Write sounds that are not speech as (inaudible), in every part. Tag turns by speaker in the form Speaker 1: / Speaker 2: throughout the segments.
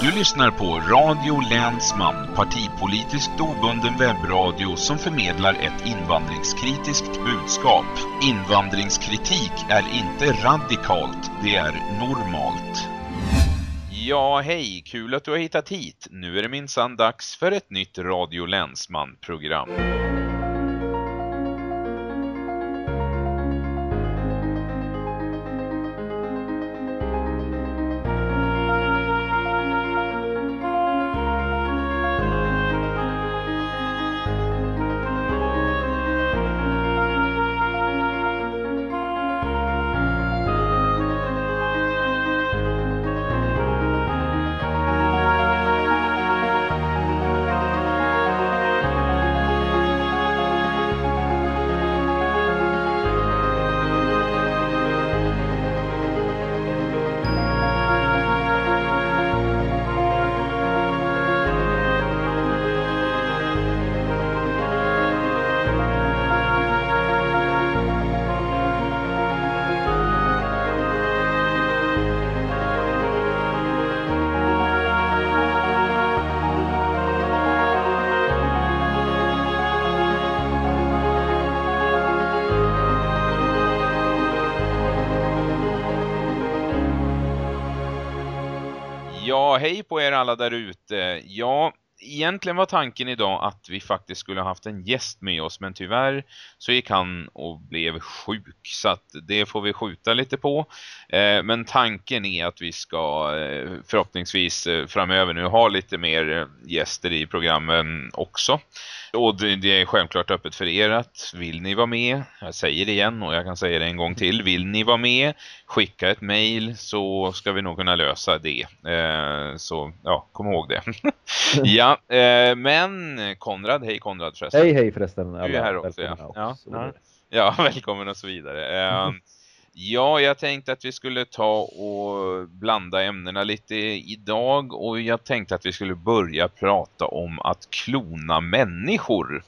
Speaker 1: Du lyssnar på Radio Länsman, partipolitiskt obunden webbradio som förmedlar ett invandringskritiskt budskap. Invandringskritik är inte radikalt, det är normalt. Ja, hej, kul att du har hittat hit. Nu är det minsann dags för ett nytt Radio Länsman-program. Hej på er alla där ute. Ja, egentligen var tanken idag att vi faktiskt skulle ha haft en gäst med oss men tyvärr så gick han och blev sjuk så att det får vi skjuta lite på. Eh, men tanken är att vi ska eh, förhoppningsvis eh, framöver nu ha lite mer gäster i programmen också. Och det, det är självklart öppet för er att vill ni vara med, jag säger det igen och jag kan säga det en gång till, vill ni vara med, skicka ett mejl så ska vi nog kunna lösa det. Eh, så ja, kom ihåg det. (laughs) ja, eh, men Konrad, hej Konrad förresten.
Speaker 2: Hej hej förresten.
Speaker 1: Du är här också, ja. Ja. Ja, (laughs) välkommen och så vidare. Eh, ja, jag tänkte att vi skulle ta och blanda ämnena lite idag och jag tänkte att vi skulle börja prata om att klona människor.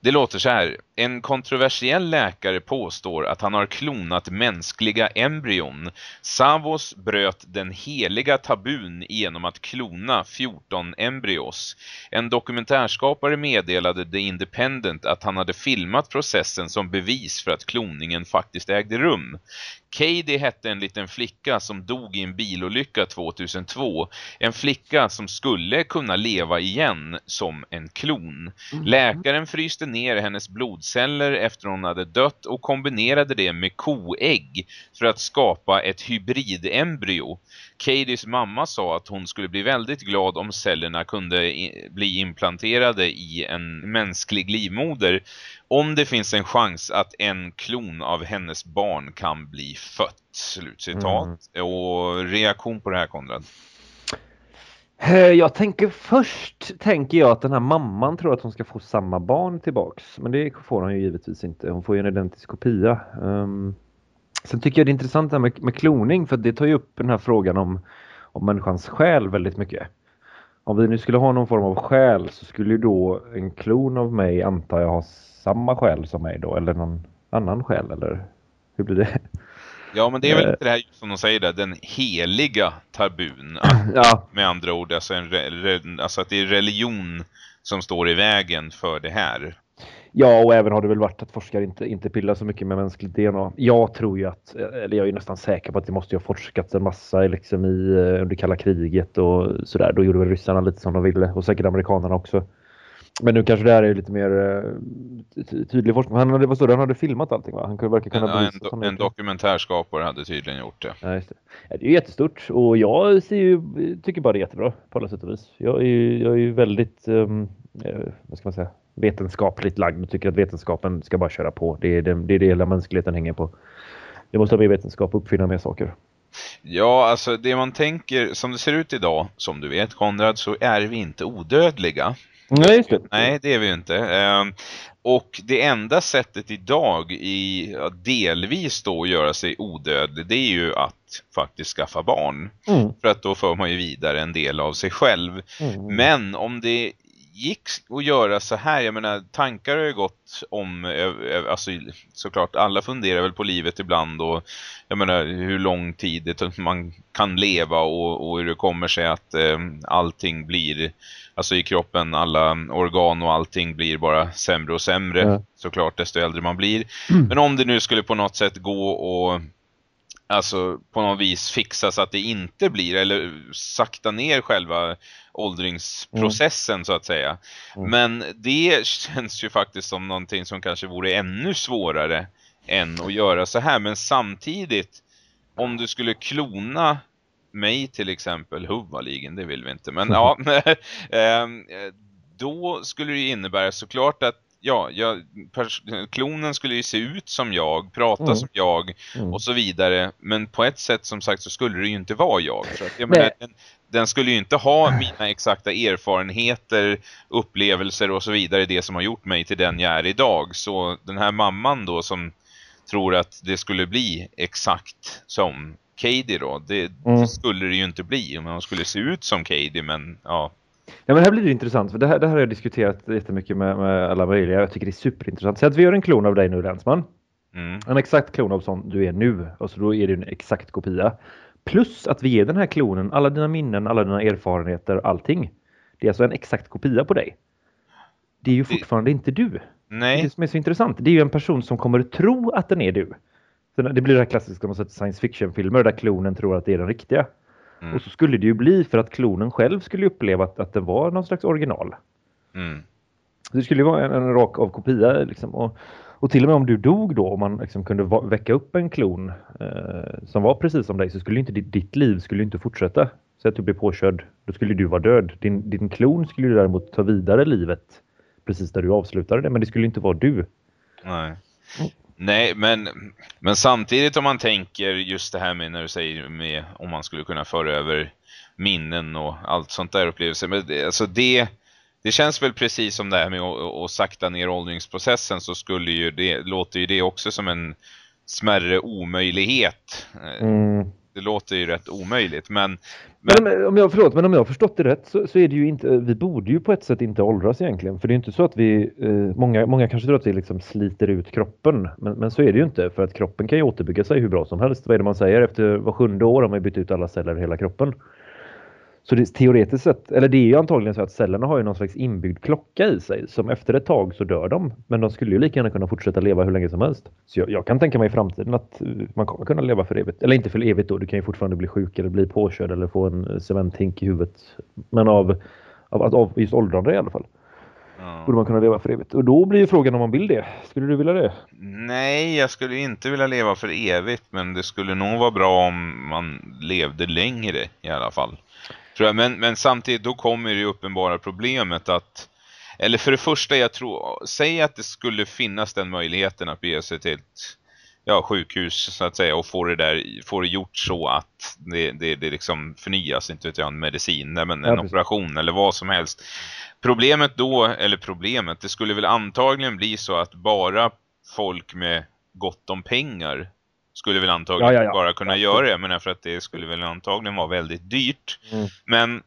Speaker 1: Det låter så här. En kontroversiell läkare påstår att han har klonat mänskliga embryon. Savos bröt den heliga tabun genom att klona 14 embryos. En dokumentärskapare meddelade The Independent att han hade filmat processen som bevis för att kloningen faktiskt ägde rum. Katie hette en liten flicka som dog i en bilolycka 2002. En flicka som skulle kunna leva igen som en klon. Läkaren fryste ner hennes blodceller efter hon hade dött och kombinerade det med koägg för att skapa ett hybridembryo. Katies mamma sa att hon skulle bli väldigt glad om cellerna kunde bli implanterade i en mänsklig livmoder om det finns en chans att en klon av hennes barn kan bli fött. Slutcitat. Och reaktion på det här Konrad?
Speaker 2: Eh, jag tänker först tänker jag att den här mamman tror att hon ska få samma barn tillbaks. Men det får hon ju givetvis inte. Hon får ju en identisk kopia. Um, sen tycker jag det är intressant det här med, med kloning för det tar ju upp den här frågan om, om människans själ väldigt mycket. Om vi nu skulle ha någon form av själ så skulle ju då en klon av mig antar jag ha samma själ som mig då eller någon annan själ eller hur blir det?
Speaker 1: Ja, men det är väl
Speaker 2: Eh.
Speaker 1: inte det här som de säger där, den heliga tabun. (clears throat)
Speaker 2: Ja,
Speaker 1: med andra ord, alltså, re, alltså att det är religion som står i vägen för det här.
Speaker 2: Ja, och även har det väl varit att forskare inte, inte pillar så mycket med mänskligt DNA. Jag tror ju att, eller jag är nästan säker på att det måste ju ha forskats en massa liksom i, eh, under kalla kriget och sådär. Då gjorde väl ryssarna lite som de ville och säkert amerikanerna också. Men nu kanske det här är lite mer eh, ty- tydlig forskning. Han hade, vad stod? Han hade filmat allting va? Han kunde verkar
Speaker 1: En,
Speaker 2: kunna
Speaker 1: en,
Speaker 2: bevisa
Speaker 1: do, en dokumentärskapare hade tydligen gjort det.
Speaker 2: Ja, det. Ja, det är ju jättestort och jag ser ju, tycker bara det är jättebra på alla sätt och vis. Jag är ju, jag är ju väldigt, um, vad ska man säga, vetenskapligt lagd och tycker att vetenskapen ska bara köra på. Det är det, det, är det hela mänskligheten hänger på. Det måste ha mer vetenskap och uppfinna mer saker.
Speaker 1: Ja, alltså det man tänker, som det ser ut idag, som du vet Konrad, så är vi inte odödliga.
Speaker 2: Nej, just det.
Speaker 1: Nej, det är vi ju inte. Ehm, och det enda sättet idag i delvis då att göra sig odödlig, det är ju att faktiskt skaffa barn.
Speaker 2: Mm.
Speaker 1: För att då får man ju vidare en del av sig själv.
Speaker 2: Mm.
Speaker 1: Men om det gick att göra så här, jag menar tankar har ju gått om, alltså såklart alla funderar väl på livet ibland och jag menar hur lång tid det, man kan leva och, och hur det kommer sig att eh, allting blir, alltså i kroppen, alla organ och allting blir bara sämre och sämre mm. såklart desto äldre man blir. Mm. Men om det nu skulle på något sätt gå och alltså på något vis fixa så att det inte blir eller sakta ner själva åldringsprocessen mm. så att säga. Mm. Men det känns ju faktiskt som någonting som kanske vore ännu svårare än att göra så här. Men samtidigt, om du skulle klona mig till exempel, huvaligen, det vill vi inte. Men (laughs) ja, (laughs) ehm, då skulle det innebära såklart att ja, jag, klonen skulle ju se ut som jag, prata mm. som jag mm. och så vidare. Men på ett sätt som sagt så skulle det ju inte vara jag. Så att, jag menar, den, den, skulle ju inte ha mina exakta erfarenheter, upplevelser och så vidare. Det som har gjort mig till den jag är idag. Så den här mamman då som tror att det skulle bli exakt som Katie då. Det, mm. det skulle det ju inte bli. Om man skulle se ut som Katie men ja
Speaker 2: Ja, men här blir det intressant för det här, det här har jag diskuterat jättemycket med, med alla möjliga. Jag tycker det är superintressant. Säg att vi gör en klon av dig nu Länsman. Mm. En exakt klon av som du är nu. Och så då är det en exakt kopia. Plus att vi ger den här klonen alla dina minnen, alla dina erfarenheter, allting. Det är alltså en exakt kopia på dig. Det är ju fortfarande det... inte du.
Speaker 1: Nej.
Speaker 2: Det är det som är så intressant. Det är ju en person som kommer tro att den är du. Det blir det här klassiska sett science fiction-filmer där klonen tror att det är den riktiga. Mm. Och så skulle det ju bli för att klonen själv skulle uppleva att, att det var någon slags original. Mm. Det skulle ju vara en, en rak av kopia liksom. Och, och till och med om du dog då, om man liksom kunde väcka upp en klon eh, som var precis som dig, så skulle inte ditt, ditt liv skulle inte fortsätta. Så att du blev påkörd, då skulle du vara död. Din, din klon skulle ju däremot ta vidare livet precis där du avslutade det, men det skulle inte vara du.
Speaker 1: Nej. Nej, men, men samtidigt om man tänker just det här med när du säger med om man skulle kunna föra över minnen och allt sånt där upplevelser. Men det, alltså det, det känns väl precis som det här med att, att sakta ner åldringsprocessen så skulle ju det, låter ju det också som en smärre omöjlighet. Mm det låter ju rätt omöjligt. Men,
Speaker 2: men... men om jag, förlåt, men om jag har förstått det rätt så, så, är det ju inte, vi borde ju på ett sätt inte åldras egentligen. För det är inte så att vi, eh, många, många kanske tror att vi liksom sliter ut kroppen. Men, men så är det ju inte för att kroppen kan ju återbygga sig hur bra som helst. Vad är det man säger? Efter var sjunde år har man bytt ut alla celler i hela kroppen. Så det, teoretiskt sett, eller det är ju antagligen så att cellerna har ju någon slags inbyggd klocka i sig som efter ett tag så dör de. Men de skulle ju lika gärna kunna fortsätta leva hur länge som helst. Så jag, jag, kan tänka mig i framtiden att man kommer kunna leva för evigt. Eller inte för evigt då, du kan ju fortfarande bli sjuk eller bli påkörd eller få en cementhink i huvudet. Men av, av, av just åldrande i alla fall. Ja. Borde man kunna leva för evigt. Och då blir ju frågan om man vill det. Skulle du vilja det?
Speaker 1: Nej, jag skulle inte vilja leva för evigt. Men det skulle nog vara bra om man levde längre i alla fall. Tror jag. Men, men samtidigt då kommer det uppenbara problemet att eller för det första jag tror säg att det skulle finnas den möjligheten att bege sig till ett ja, sjukhus så att säga och få det där få det gjort så att det, det, det liksom förnyas inte vet jag, en medicin men en ja, operation eller vad som helst. Problemet då eller problemet det skulle väl antagligen bli så att bara folk med gott om pengar skulle väl antagligen ja, ja, ja. bara kunna göra det. Men för att det skulle väl antagligen vara väldigt dyrt. Mm. Men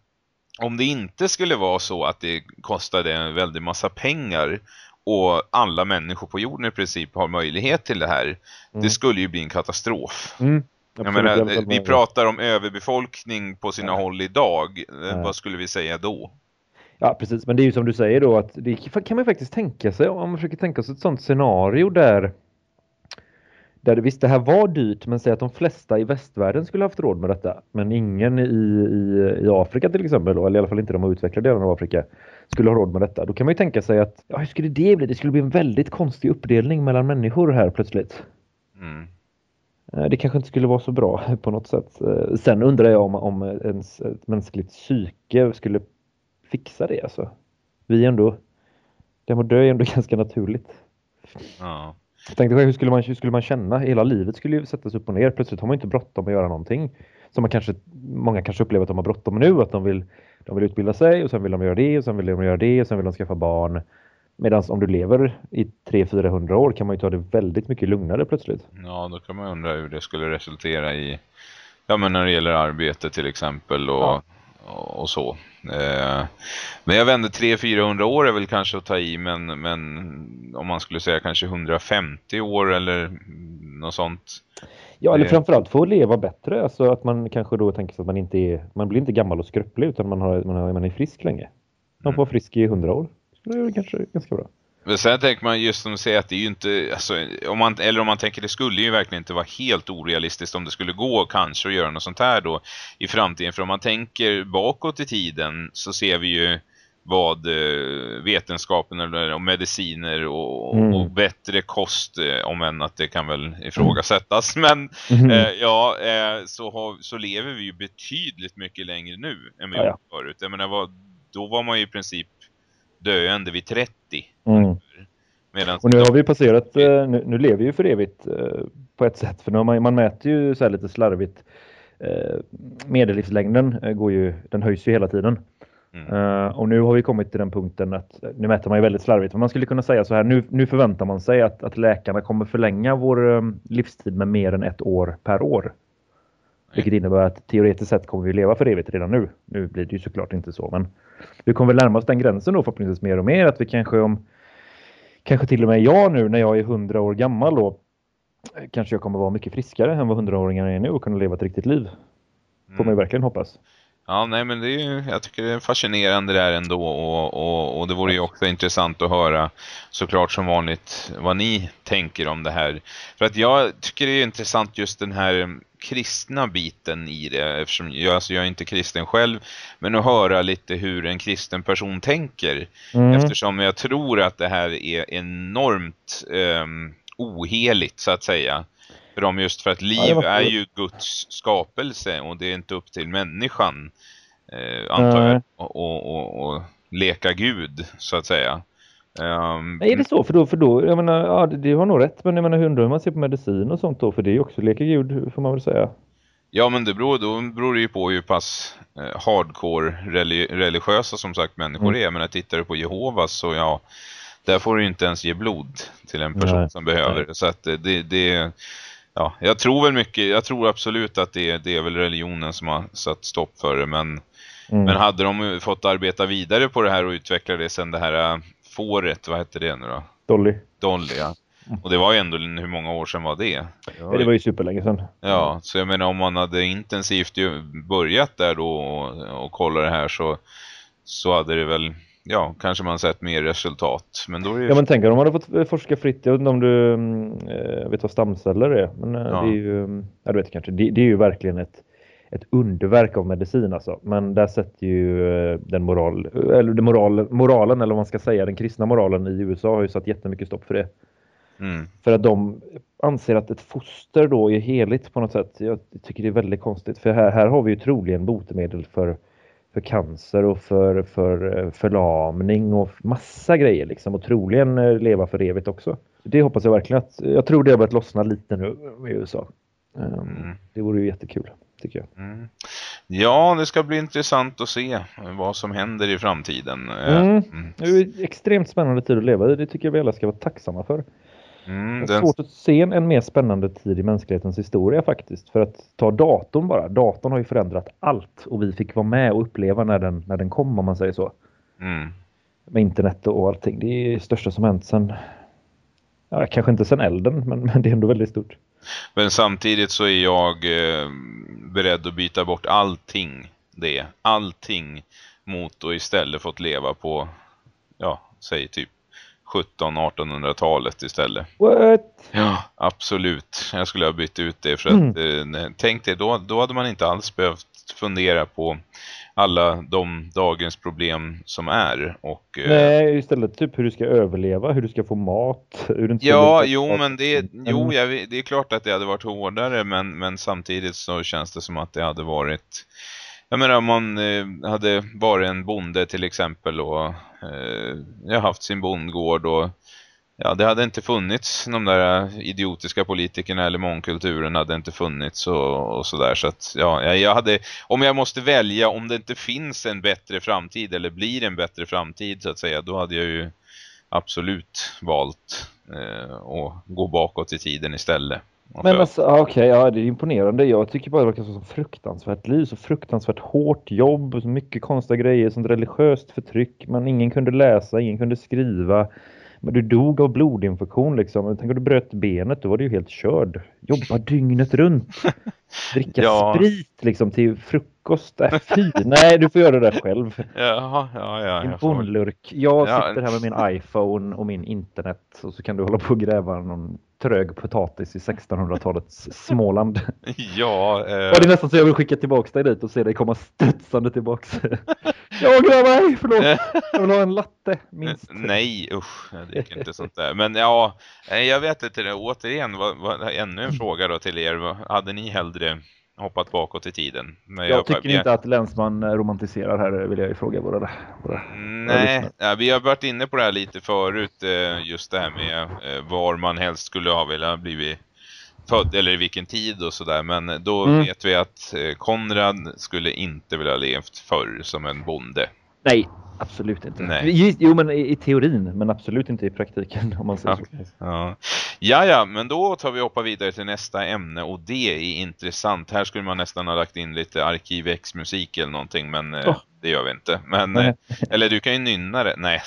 Speaker 1: om det inte skulle vara så att det kostade en väldigt massa pengar och alla människor på jorden i princip har möjlighet till det här. Mm. Det skulle ju bli en katastrof. Mm. Menar, vi pratar om överbefolkning på sina håll idag. Vad skulle vi säga då?
Speaker 2: Ja, precis. Men det är ju som du säger då att det kan man faktiskt tänka sig om man försöker tänka sig ett sånt scenario där där visst, det här var dyrt, men säg att de flesta i västvärlden skulle haft råd med detta. Men ingen i, i, i Afrika till exempel, eller i alla fall inte de utvecklade delarna av Afrika, skulle ha råd med detta. Då kan man ju tänka sig att, ja hur skulle det bli? Det skulle bli en väldigt konstig uppdelning mellan människor här plötsligt. Mm. Eh, det kanske inte skulle vara så bra (laughs) på något sätt. Eh, sen undrar jag om, om ens, ett mänskligt psyke skulle fixa det. Alltså. Vi är ändå, det att dö är ändå (laughs) ganska naturligt. Ja. Jag tänkte hur skulle man, hur skulle man känna? Hela livet skulle ju sättas upp och ner. Plötsligt har man inte bråttom att göra någonting. Som man kanske, många kanske upplever att de har bråttom nu. Att de vill, de vill utbilda sig och sen vill de göra det och sen vill de göra det och sen vill de skaffa barn. Medan om du lever i 300-400 år kan man ju ta det väldigt mycket lugnare plötsligt.
Speaker 1: Ja, då kan man undra hur det skulle resultera i, ja men när det gäller arbete till exempel och, ja. och, och så. Eh, men jag vände 300-400 år är väl kanske att ta i men, men om man skulle säga kanske 150 år eller något sånt.
Speaker 2: Ja, eller framförallt få leva bättre. Alltså att man kanske då tänker sig att man inte är, man blir inte gammal och skröplig utan man, har, man, har, man är frisk länge. Man får vara frisk i 100 år. Det är kanske ganska bra.
Speaker 1: Men sen tänker man just som säger att det är ju inte, alltså, om man, eller om man tänker det skulle ju verkligen inte vara helt orealistiskt om det skulle gå kanske att göra något sånt här då i framtiden. För om man tänker bakåt i tiden så ser vi ju vad eh, vetenskapen och mediciner och, mm. och, bättre kost, eh, om än att det kan väl ifrågasättas. (laughs) Men mm. eh, ja, eh, så, har, så lever vi ju betydligt mycket längre nu än vi ja, ja. förut. Jag menar, vad, då var man ju i princip döende vid 30. Mm.
Speaker 2: och nu har vi passerat, eh, nu, nu lever vi ju för evigt eh, på ett sätt. För nu man, man mäter ju så här lite slarvigt. Eh, medellivslängden går ju, den höjs ju hela tiden. Mm. och nu har vi kommit till den punkten att, nu mäter man ju väldigt slarvigt, men man skulle kunna säga så här, nu, nu förväntar man sig att, att läkarna kommer förlänga vår livstid med mer än ett år per år. Vilket innebär att teoretiskt sett kommer vi leva för evigt redan nu. Nu blir det ju såklart inte så, men vi kommer väl närma oss den gränsen då förhoppningsvis mer och mer. Att vi kanske om, kanske till och med jag nu när jag är 100 år gammal då, kanske jag kommer vara mycket friskare än vad 100-åringar är nu och kunna leva ett riktigt liv. Får man ju mm. verkligen hoppas.
Speaker 1: Ja, nej men det är ju, jag tycker det är fascinerande där ändå och, och, och det vore ju också intressant att höra såklart som vanligt vad ni tänker om det här. För att jag tycker det är intressant just den här kristna biten i det eftersom jag, alltså jag är inte kristen själv men att höra lite hur en kristen person tänker mm. eftersom jag tror att det här är enormt um, oheligt så att säga för dem just för att liv ja, är ju Guds skapelse och det är inte upp till människan eh, antar jag och, och, och, och leka Gud så att säga
Speaker 2: Um, är det så? För då, för då jag menar, ja, det, det har nog rätt. Men jag menar, hur man ser på medicin och sånt då? För det är ju också leka gud, får man väl säga.
Speaker 1: Ja, men det beror, då beror det ju på hur pass eh, hardcore religi religiösa som sagt människor mm. är. Men när tittar du på Jehovas så ja, där får du inte ens ge blod till en person nej, som behöver. Nej. Så att det, det, ja, jag tror väl mycket, jag tror absolut att det, det är väl religionen som har satt stopp för det. Men, mm. men hade de fått arbeta vidare på det här och utveckla det sen det här fåret, vad hette det nu då?
Speaker 2: Dolly.
Speaker 1: Dolly, ja. Och det var ju ändå, hur många år sedan var det?
Speaker 2: Det var, det var ju superlänge sedan.
Speaker 1: Ja, så jag menar om man hade intensivt börjat där då och, och kolla det här så, så hade det väl, ja, kanske man sett mer resultat. Men då är det...
Speaker 2: Ja, men tänk om man hade fått forska fritt, jag vet inte om du äh, vet vad stamceller är, men äh, ja. det är ju, ja du vet kanske, det, det är ju verkligen ett ett underverk av medicin alltså. Men där sätter ju eh, den moral, eller den moral, moralen, eller vad man ska säga, den kristna moralen i USA har ju satt jättemycket stopp för det. Mm. För att de anser att ett foster då är heligt på något sätt. Jag tycker det är väldigt konstigt. För här, här har vi ju troligen botemedel för, för cancer och för, för eh, förlamning och massa grejer liksom. Och troligen eh, leva för evigt också. Det hoppas jag verkligen att, jag tror det har börjat lossna lite nu i USA. Um, mm. Det vore ju jättekul tycker jag. Mm.
Speaker 1: Ja, det ska bli intressant att se vad som händer i framtiden.
Speaker 2: Mm. Mm. Det är extremt spännande tid att leva i. Det tycker jag vi alla ska vara tacksamma för. Mm, det är svårt att se en mer spännande tid i mänsklighetens historia faktiskt. För att ta datorn bara. Datorn har ju förändrat allt och vi fick vara med och uppleva när den, när den kom om man säger så. Mm. Med internet och allting. Det är det största som hänt sen, ja, kanske inte sen elden, men, men det är ändå väldigt stort.
Speaker 1: Men samtidigt så är jag eh, beredd att byta bort allting det. Allting mot att istället fått leva på, ja, säg typ 17-1800-talet istället.
Speaker 2: What?
Speaker 1: Ja, absolut. Jag skulle ha bytt ut det för att mm. eh, tänk dig, då, då hade man inte alls behövt fundera på alla de dagens problem som är. Och,
Speaker 2: eh, Nej, istället typ hur du ska överleva, hur du ska få mat. Hur du
Speaker 1: ja, jo, men det, jo, jag, det är klart att det hade varit hårdare, men, men samtidigt så känns det som att det hade varit... Jag menar om man eh, hade varit en bonde till exempel och Eh, jag haft sin bondgård och Ja, det hade inte funnits de där idiotiska politikerna eller mångkulturen hade inte funnits och, och sådär. Så att, ja, jag hade, om jag måste välja, om det inte finns en bättre framtid eller blir en bättre framtid så att säga, då hade jag ju absolut valt eh, att gå bakåt i tiden istället.
Speaker 2: Men alltså, okej, okay, ja det är imponerande. Jag tycker bara det verkar så fruktansvärt liv, så fruktansvärt hårt jobb, så mycket konstiga grejer, sånt religiöst förtryck. Men ingen kunde läsa, ingen kunde skriva. Men du dog av blodinfektion liksom. Tänk om du bröt benet, då var du ju helt körd. Jobba (laughs) dygnet runt. Dricka ja. sprit liksom till frukost. Äh, fy, nej du får göra det där själv.
Speaker 1: Jaha, ja, ja.
Speaker 2: Din bonlurk. Jag sitter här med min iPhone och min internet och så kan du hålla på och gräva någon trög potatis i 1600-talets Småland. (laughs)
Speaker 1: Ja.
Speaker 2: Eh... Ja, det är nästan så jag vill skicka tillbaka dig dit och se dig komma studsande tillbaka. (laughs) jag grabbar, mig, förlåt. (laughs) Jag vill ha en latte, minst.
Speaker 1: Nej, usch, jag dricker inte sånt där. Men ja, jag vet inte, återigen, vad, vad, ännu en fråga då till er. Hade ni hellre hoppat bakåt i tiden.
Speaker 2: Jag, jag tycker jag... inte att Länsman romantiserar här vill jag ju fråga våra, våra
Speaker 1: Nej, ja, vi har varit inne på det här lite förut eh, just det här med eh, var man helst skulle ha velat blivit född eller i vilken tid och sådär. Men då mm. vet vi att eh, Konrad skulle inte vilja levt förr som en bonde.
Speaker 2: Nej, Absolut inte. Nej. Jo, men i, i, teorin, men absolut inte i praktiken om man säger ja. så.
Speaker 1: Ja. ja, ja, men då tar vi hoppa vidare till nästa ämne och det är intressant. Här skulle man nästan ha lagt in lite arkivex-musik eller någonting, men oh. det gör vi inte. Men, eh, eller du kan ju nynna det. Nej.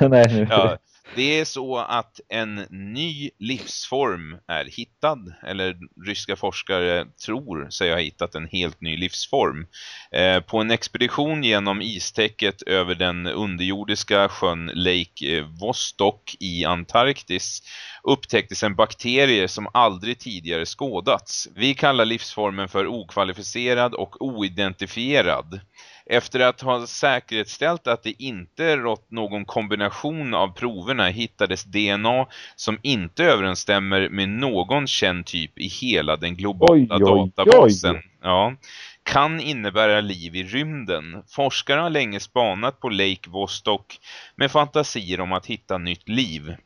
Speaker 1: (laughs)
Speaker 2: Nej,
Speaker 1: ja. Det är så att en ny livsform är hittad, eller ryska forskare tror sig ha hittat en helt ny livsform. Eh, på en expedition genom istäcket över den underjordiska sjön Lake eh, Vostok i Antarktis upptäcktes en bakterie som aldrig tidigare skådats. Vi kallar livsformen för okvalificerad och oidentifierad. Efter att ha säkerställt att det inte rått någon kombination av proverna hittades DNA som inte överensstämmer med någon känd typ i hela den globala oj, databasen. Oj, oj. Ja, kan innebära liv i rymden. Forskare har länge spanat på Lake Vostok med fantasier om att hitta nytt liv.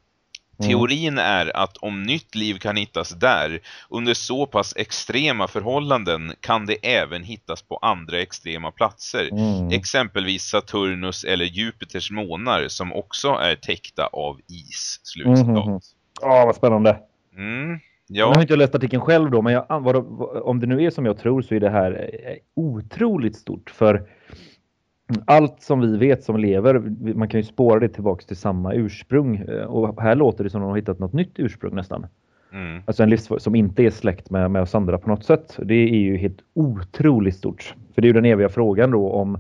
Speaker 1: Mm. Teorin är att om nytt liv kan hittas där under så pass extrema förhållanden kan det även hittas på andra extrema platser. Mm. Exempelvis Saturnus eller Jupiters månar som också är täckta av is. Slutcitat. Mm.
Speaker 2: mm ja, vad spännande.
Speaker 1: Mm. Ja.
Speaker 2: Jag har inte läst artikeln själv då, men jag, om det nu är som jag tror så är det här eh, otroligt stort. För allt som vi vet som lever, man kan ju spåra det tillbaks till samma ursprung. Eh, och här låter det som att de har hittat något nytt ursprung nästan. Mm. Alltså en livsform som inte är släkt med, med oss andra på något sätt. Det är ju helt otroligt stort. För det är ju den eviga frågan då om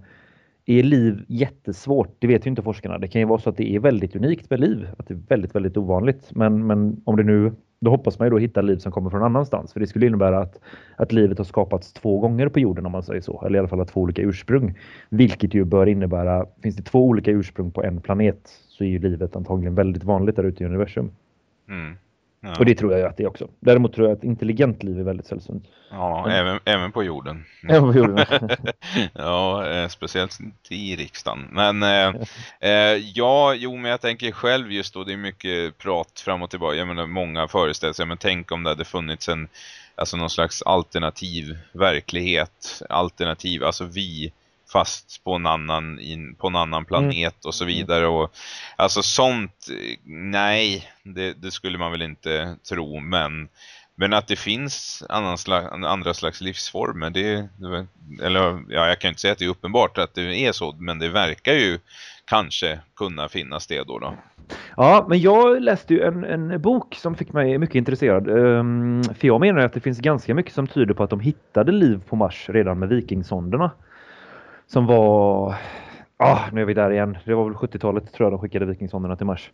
Speaker 2: är liv jättesvårt? Det vet ju inte forskarna. Det kan ju vara så att det är väldigt unikt med liv. Att det är väldigt, väldigt ovanligt. Men, men om det nu då hoppas man ju då hitta liv som kommer från annanstans. För det skulle innebära att, att livet har skapats två gånger på jorden om man säger så. Eller i alla fall två olika ursprung. Vilket ju bör innebära, finns det två olika ursprung på en planet så är ju livet antagligen väldigt vanligt där ute i universum. Mm. Ja. Och det tror jag att det är också. Däremot tror jag att intelligent liv är väldigt sällsynt.
Speaker 1: Ja, Men... även, även på jorden. (laughs)
Speaker 2: Även på jorden. (laughs)
Speaker 1: ja, eh, speciellt i riksdagen. Men eh, eh, ja, jo, men jag tänker själv just då, det är mycket prat fram och tillbaka. Jag menar, många föreställer sig, men tänk om det hade funnits en, alltså någon slags alternativ verklighet. Alternativ, alltså vi fast på en annan, in, på en annan mm. planet mm. och så vidare. Och, alltså sånt, nej, det, det, skulle man väl inte tro. Men, men att det finns slags, andra slags livsformer, det, eller ja, jag kan inte säga att det är uppenbart att det är så, men det verkar ju kanske kunna finnas det då. då.
Speaker 2: Ja, men jag läste ju en, en bok som fick mig mycket intresserad. Um, för jag menar att det finns ganska mycket som tyder på att de hittade liv på Mars redan med vikingsonderna som var, ah, nu är vi där igen, det var väl 70-talet tror jag de skickade vikingsonderna till Mars.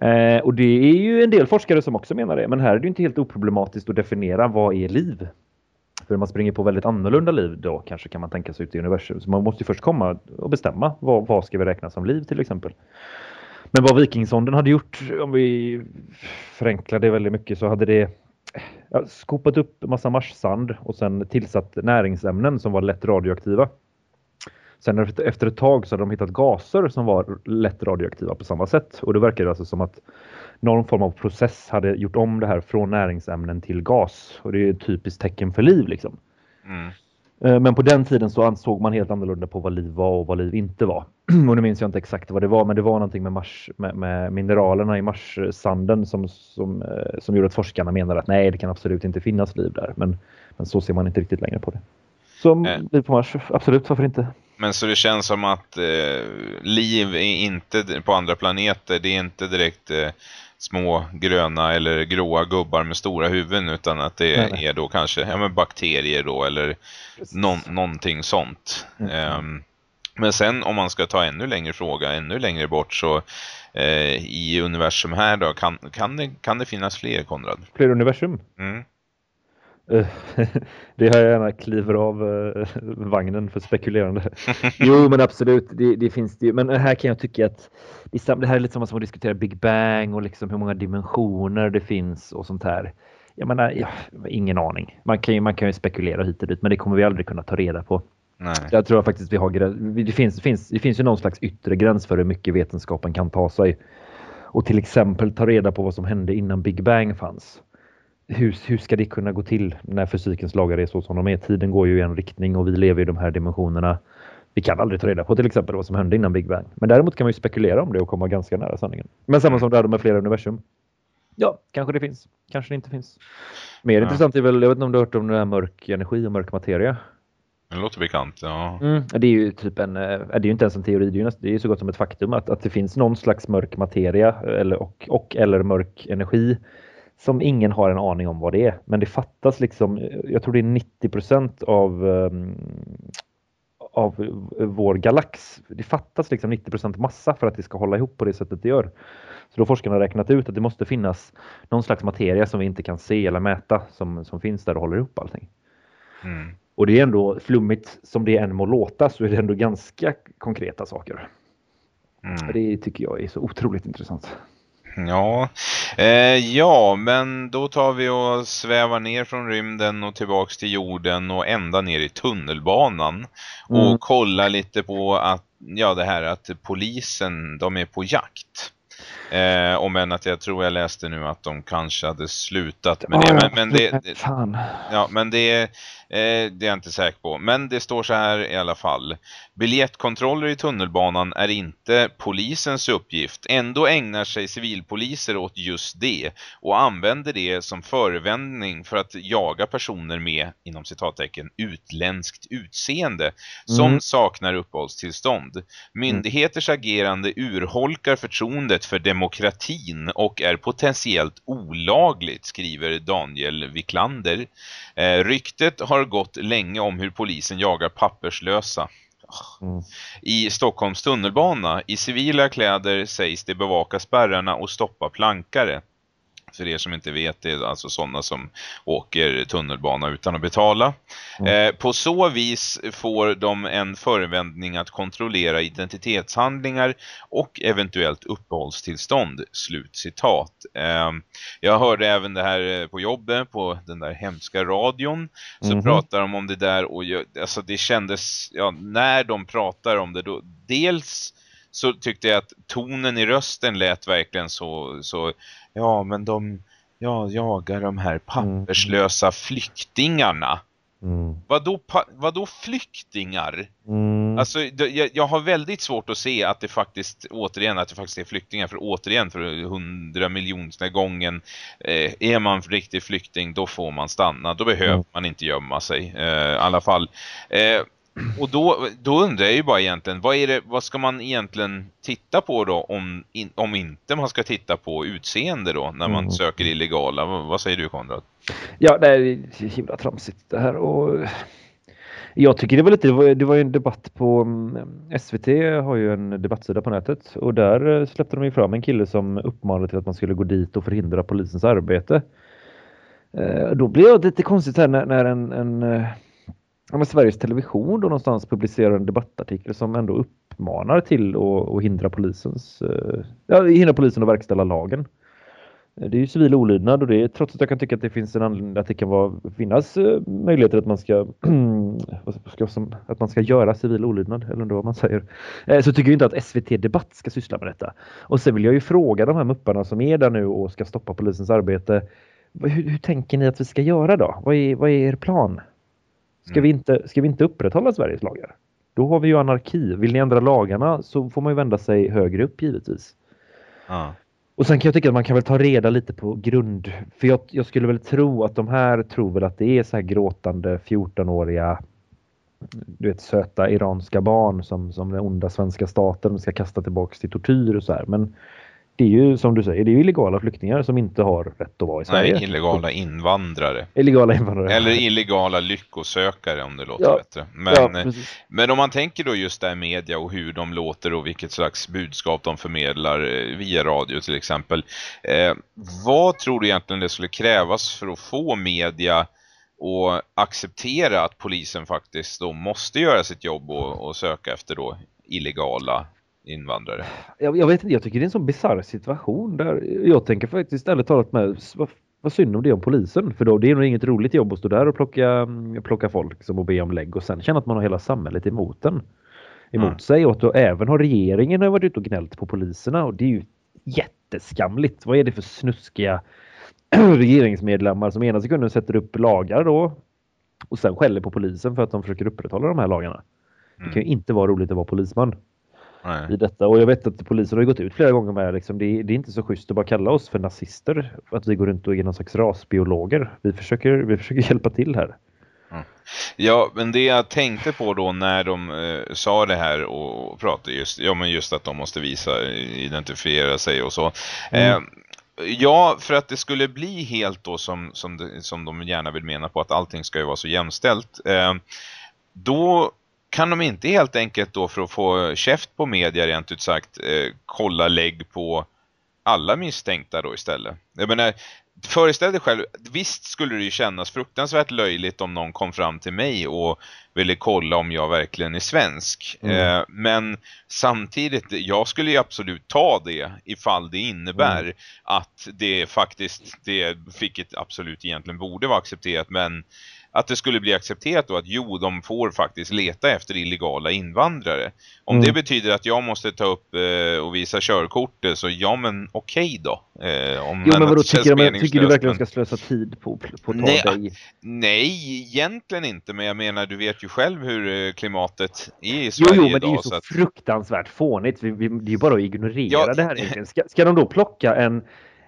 Speaker 2: Eh, och det är ju en del forskare som också menar det, men här är det inte helt oproblematiskt att definiera vad är liv. För man springer på väldigt annorlunda liv då kanske kan man tänka sig ut i universum. Så man måste först komma och bestämma vad, vad ska vi räkna som liv till exempel. Men vad vikingsonden hade gjort, om vi förenklar det väldigt mycket, så hade det skopat upp massa marssand och sen tillsatt näringsämnen som var lätt radioaktiva. Sen efter ett tag så hade de hittat gaser som var lätt radioaktiva på samma sätt. Och det verkar alltså som att någon form av process hade gjort om det här från näringsämnen till gas. Och det är ett typiskt tecken för liv liksom. Mm. Eh, men på den tiden så ansåg man helt annorlunda på vad liv var och vad liv inte var. (clears throat) Och nu minns jag inte exakt vad det var, men det var någonting med, mars, med, med mineralerna i marssanden som, som, eh, som gjorde att forskarna menade att nej, det kan absolut inte finnas liv där. Men, men så ser man inte riktigt längre på det. Så äh. liv på Mars, absolut, varför inte?
Speaker 1: Men så det känns som att eh, liv är inte på andra planeter, det är inte direkt eh, små gröna eller gråa gubbar med stora huvuden utan att det nej, nej. är då kanske ja, men bakterier då eller någon, någonting sånt. Mm. Um, men sen om man ska ta ännu längre fråga, ännu längre bort så eh, i universum här då, kan, kan, det, kan det finnas fler Konrad?
Speaker 2: Fler universum? Mm. Eh, (laughs) det har jag gärna kliver av uh, vagnen för spekulerande. (laughs) jo, men absolut, det, det, finns det Men här kan jag tycka att det här är lite samma som att diskutera Big Bang och liksom hur många dimensioner det finns och sånt här. Jag menar, ja, ingen aning. Man kan, ju, man kan ju spekulera hit och dit, men det kommer vi aldrig kunna ta reda på. Nej. Jag tror faktiskt vi har det finns, det, finns, det finns ju någon slags yttre gräns för hur mycket vetenskapen kan ta sig. Och till exempel ta reda på vad som hände innan Big Bang fanns hur, hur ska det kunna gå till när fysikens lagar är så som de är? Tiden går ju i en riktning och vi lever i de här dimensionerna. Vi kan aldrig ta reda på till exempel vad som hände innan Big Bang. Men däremot kan man ju spekulera om det och komma ganska nära sanningen. Men samma som det hade med flera universum. Ja, kanske det finns. Kanske det inte finns. Mer ja. intressant är väl, jag vet inte om du har hört om det här mörk energi och mörk materia?
Speaker 1: Det låter bekant, ja.
Speaker 2: Mm, det är ju typ en, eh, det är ju inte ens en teori, det är ju, det är så gott som ett faktum att, att det finns någon slags mörk materia eller, och, och eller mörk energi som ingen har en aning om vad det är. Men det fattas liksom, jag tror det är 90 av, um, av vår galax. Det fattas liksom 90% massa för att det ska hålla ihop på det sättet det gör. Så då har forskarna räknat ut att det måste finnas någon slags materia som vi inte kan se eller mäta som, som finns där och håller ihop allting. Mm. Och det är ändå flummigt som det än må låta så är det ändå ganska konkreta saker. Mm. Det tycker jag är så otroligt intressant.
Speaker 1: Ja. Eh, ja, men då tar vi och svävar ner från rymden och tillbaks till jorden och ända ner i tunnelbanan och mm. kollar lite på att ja, det här att polisen, de är på jakt. Eh, om än att jag tror jag läste nu att de kanske hade slutat med det. Men, men det, ja, men det, Eh, det är jag inte säker på. Men det står så här i alla fall. Biljettkontroller i tunnelbanan är inte polisens uppgift. Ändå ägnar sig civilpoliser åt just det och använder det som förevändning för att jaga personer med, inom citattecken, utländskt utseende som mm. saknar uppehållstillstånd. Myndigheters agerande urholkar förtroendet för demokratin och är potentiellt olagligt, skriver Daniel Wiklander. Eh, ryktet har gått länge om hur polisen jagar papperslösa. Mm. I Stockholms tunnelbana i civila kläder sägs det bevaka spärrarna och stoppa plankare. För er som inte vet, det är alltså sådana som åker tunnelbana utan att betala. Mm. Eh, på så vis får de en förevändning att kontrollera identitetshandlingar och eventuellt uppehållstillstånd. Slut citat. Eh, jag hörde även det här på jobbet på den där hemska radion. Så mm. pratar de om det där och jag, alltså det kändes, ja, när de pratar om det då, dels så tyckte jag att tonen i rösten lät verkligen så, så ja men de ja, jagar de här papperslösa mm. flyktingarna. Mm. Vadå, vadå flyktingar? Mm. Alltså, jag, jag, har väldigt svårt att se att det faktiskt, återigen, att det faktiskt är flyktingar. För återigen, för hundra miljoner gången, eh, är man riktig flykting, då får man stanna. Då behöver mm. man inte gömma sig. Eh, I alla fall. Eh, och då, då undrar jag ju bara egentligen, vad, är det, vad ska man egentligen titta på då om, in, om inte man ska titta på utseende då när man mm. söker illegala? Vad, vad, säger du Konrad?
Speaker 2: Ja, det är himla tramsigt det här och jag tycker det var lite, det var, det var ju en debatt på mm, SVT har ju en debattsida på nätet och där släppte de ju fram en kille som uppmanade till att man skulle gå dit och förhindra polisens arbete. Eh, då blir det lite konstigt här när, när en, en ja, men Sveriges Television då någonstans publicerar en debattartikel som ändå uppmanar till att hindra polisens eh, ja, hindra polisen att verkställa lagen. Eh, det är ju civil olydnad och det är trots att jag kan tycka att det finns en anledning att det kan vara, finnas eh, möjligheter att man ska, (clears throat) att man ska göra civil olydnad eller vad man säger. Så tycker jag inte att SVT Debatt ska syssla med detta. Och sen vill jag ju fråga de här mupparna som är där nu och ska stoppa polisens arbete. Hur, hur tänker ni att vi ska göra då? Vad är, vad är er plan? Ska, vi inte, ska vi inte upprätthålla Sveriges lagar? Då har vi ju anarki. Vill ni ändra lagarna så får man ju vända sig högre upp givetvis.
Speaker 1: Ja.
Speaker 2: Och sen kan jag tycka att man kan väl ta reda lite på grund. För jag, jag skulle väl tro att de här tror väl att det är så här gråtande 14-åriga du vet söta iranska barn som, som den onda svenska staten ska kasta tillbaks till tortyr och så här. Men det är ju som du säger, det är illegala flyktingar som inte har rätt att vara i Sverige.
Speaker 1: Nej, illegala invandrare.
Speaker 2: Illegala invandrare.
Speaker 1: Eller illegala lyckosökare om det låter
Speaker 2: Ja.
Speaker 1: bättre. Men,
Speaker 2: ja,
Speaker 1: men om man tänker då just där media och hur de låter och vilket slags budskap de förmedlar eh, via radio till exempel. Eh, vad tror du egentligen det skulle krävas för att få media och acceptera att polisen faktiskt då måste göra sitt jobb och, och söka efter då illegala invandrare?
Speaker 2: jag, jag vet inte, jag tycker det är en sån bisarr situation där jag tänker faktiskt ärligt talat med vad, vad synd om det om polisen för då det är nog inget roligt jobb att stå där och plocka, mm, plocka folk som och be om lägg och sen känna att man har hela samhället emot den. Emot
Speaker 1: Mm.
Speaker 2: sig och att då även har regeringen har varit ute och gnällt på poliserna och det är ju jätteskamligt. Vad är det för snuskiga (clears throat) regeringsmedlemmar som ena sekunden sätter upp lagar då och sen skäller på polisen för att de försöker upprätthålla de här lagarna. Det kan ju inte vara roligt att vara polisman
Speaker 1: Nej.
Speaker 2: i detta. Och jag vet att polisen har gått ut flera gånger med liksom, det, är, det är inte så schysst att bara kalla oss för nazister. Att vi går runt och är någon slags rasbiologer. Vi försöker, vi försöker hjälpa till här.
Speaker 1: Ja, men det jag tänkte på då när de eh, sa det här och pratade just, ja men just att de måste visa, identifiera sig och så.
Speaker 2: Mm.
Speaker 1: Eh, ja, för att det skulle bli helt då som, som, som de gärna vill mena på att allting ska ju vara så jämställt. Eh, då kan de inte helt enkelt då för att få käft på media rent ut sagt eh, kolla lägg på alla misstänkta då istället. Jag menar, föreställ dig själv, visst skulle det ju kännas fruktansvärt löjligt om någon kom fram till mig och ville kolla om jag verkligen är svensk.
Speaker 2: Mm.
Speaker 1: Eh, men samtidigt, jag skulle ju absolut ta det ifall det innebär
Speaker 2: Mm.
Speaker 1: att det faktiskt, det vilket absolut egentligen borde vara accepterat, men att det skulle bli accepterat då att jo, de får faktiskt leta efter illegala invandrare. Om
Speaker 2: Mm.
Speaker 1: det betyder att jag måste ta upp eh, och visa körkortet så ja men okej då. Eh, om
Speaker 2: Jo men vadå, tycker, men, tycker du verkligen
Speaker 1: men-
Speaker 2: ska slösa tid på, på att ta
Speaker 1: Nej,
Speaker 2: dig?
Speaker 1: Nej, egentligen inte. Men jag menar, du vet ju själv hur eh, klimatet är i
Speaker 2: Jo,
Speaker 1: Sverige
Speaker 2: jo, men det är
Speaker 1: idag.
Speaker 2: ju
Speaker 1: så
Speaker 2: så
Speaker 1: att,
Speaker 2: fruktansvärt fånigt. Vi, vi, det är ju bara att ignorera
Speaker 1: Ja.
Speaker 2: det här egentligen. Ska, ska de då plocka en,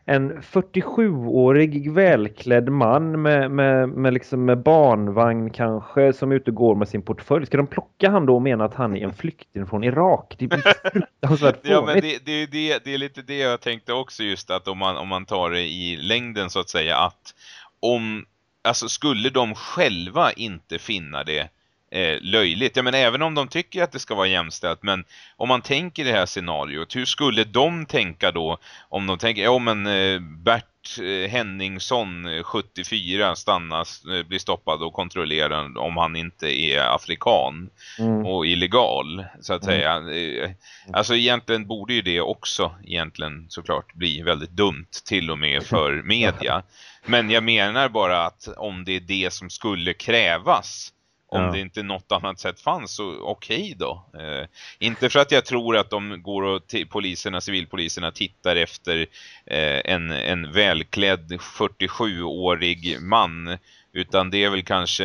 Speaker 2: en 47-årig välklädd man med, med, med, liksom med barnvagn kanske som är ute och går med sin portfölj. Ska de plocka han då och mena att han är en flykting från Irak? Det blir (laughs) fruktansvärt
Speaker 1: ja, men det, det, det, det är lite det jag tänkte också just att om man, om man tar det i längden så att säga att om, alltså skulle de själva inte finna det eh, löjligt. Jag menar även om de tycker att det ska vara jämställt men om man tänker det här scenariot, hur skulle de tänka då om de tänker, ja men eh, Bert eh, Henningsson eh, 74 stannas, eh, blir stoppad och kontrollerad om han inte är afrikan
Speaker 2: Mm.
Speaker 1: och illegal så att
Speaker 2: Mm.
Speaker 1: säga. Eh, Alltså egentligen borde ju det också egentligen såklart bli väldigt dumt till och med för media. (laughs) Men jag menar bara att om det är det som skulle krävas om
Speaker 2: Ja.
Speaker 1: det inte något annat sätt fanns så okej då. Eh, inte för att jag tror att de går och poliserna, civilpoliserna tittar efter eh, en, en välklädd 47-årig man utan det är väl kanske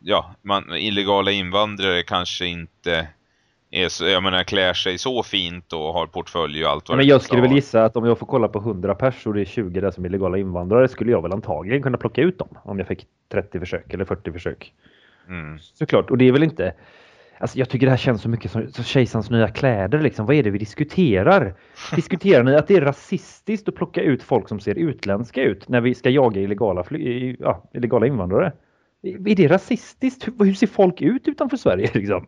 Speaker 1: ja, man, illegala invandrare kanske inte är så, jag menar klär sig så fint och har portfölj och allt vad
Speaker 2: Men jag skulle väl gissa att om jag får kolla på 100 pers och det är 20 där som illegala invandrare skulle jag väl antagligen kunna plocka ut dem om jag fick 30 försök eller 40 försök.
Speaker 1: Mm.
Speaker 2: Såklart, och det är väl inte... Alltså jag tycker det här känns så mycket som, som kejsarens nya kläder. Liksom. Vad är det vi diskuterar? (laughs) Diskuterar ni att det är rasistiskt att plocka ut folk som ser utländska ut när vi ska jaga illegala, fly, ja, illegala invandrare? Är det rasistiskt? Hur, hur ser folk ut utanför Sverige? (laughs) Liksom?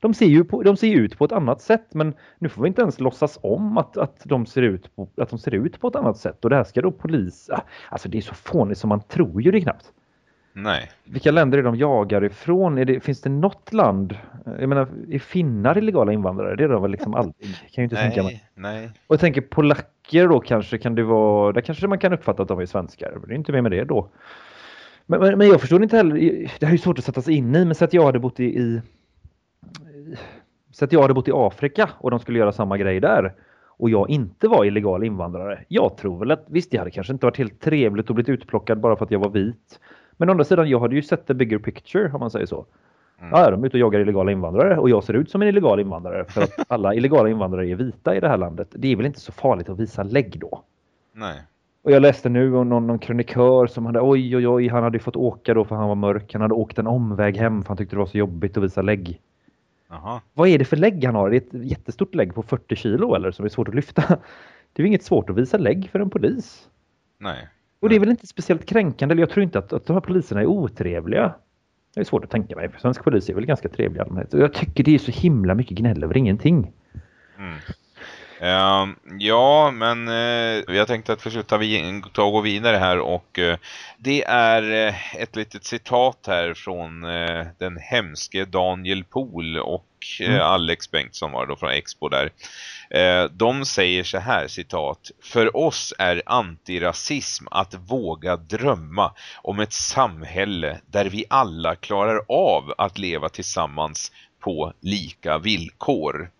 Speaker 2: De, ser ju på, de ser ut på ett annat sätt men nu får vi inte ens låtsas om att, att, de ser ut på, att de ser ut på ett annat sätt. Och det här ska då polis... ah, Alltså det är så fånigt som man tror ju det knappt.
Speaker 1: Nej.
Speaker 2: Vilka länder är de jagar ifrån? Är det, finns det något land? Jag menar, är finnar illegala invandrare? Det är de väl liksom aldrig. Kan jag inte tänka mig.
Speaker 1: Nej, nej.
Speaker 2: Och jag tänker polacker då kanske kan det vara, där kanske man kan uppfatta att de är svenskar. Men det är inte mer med det då. Men, men, men jag förstår inte heller, det här är ju svårt att sätta sig in i, men så att jag hade bott i, i så att jag hade bott i Afrika och de skulle göra samma grej där och jag inte var illegal invandrare. Jag tror väl att visst, det hade kanske inte varit helt trevligt att bli utplockad bara för att jag var vit. Men å andra sidan, jag hade ju sett the bigger picture om man säger så.
Speaker 1: Mm.
Speaker 2: Ja, de är ute och jagar illegala invandrare och jag ser ut som en illegal invandrare för att (laughs) alla illegala invandrare är vita i det här landet. Det är väl inte så farligt att visa lägg då?
Speaker 1: Nej.
Speaker 2: Och jag läste nu om någon, någon krönikör som hade oj oj oj, han hade fått åka då för han var mörk. Han hade åkt en omväg hem för han tyckte det var så jobbigt att visa lägg.
Speaker 1: Jaha.
Speaker 2: Vad är det för lägg han har? Det är ett jättestort lägg på 40 kilo eller som är svårt att lyfta. (laughs) Det är ju inget svårt att visa lägg för en polis.
Speaker 1: Nej.
Speaker 2: Och det är väl inte speciellt kränkande. eller Jag tror inte att, att de här poliserna är otrevliga. Det är svårt att tänka mig. För svensk polis är väl ganska trevlig allmänhet. Och jag tycker det är så himla mycket gnäll över ingenting.
Speaker 1: Ehm, ja, men eh, jag tänkte att skulle ta, vi, ta och gå vidare här och eh, det är eh, ett litet citat här från den hemske Daniel Pohl och
Speaker 2: Mm.
Speaker 1: Alex Bengtsson var då från Expo där. De säger så här, citat. För oss är antirasism att våga drömma om ett samhälle där vi alla klarar av att leva tillsammans på lika villkor.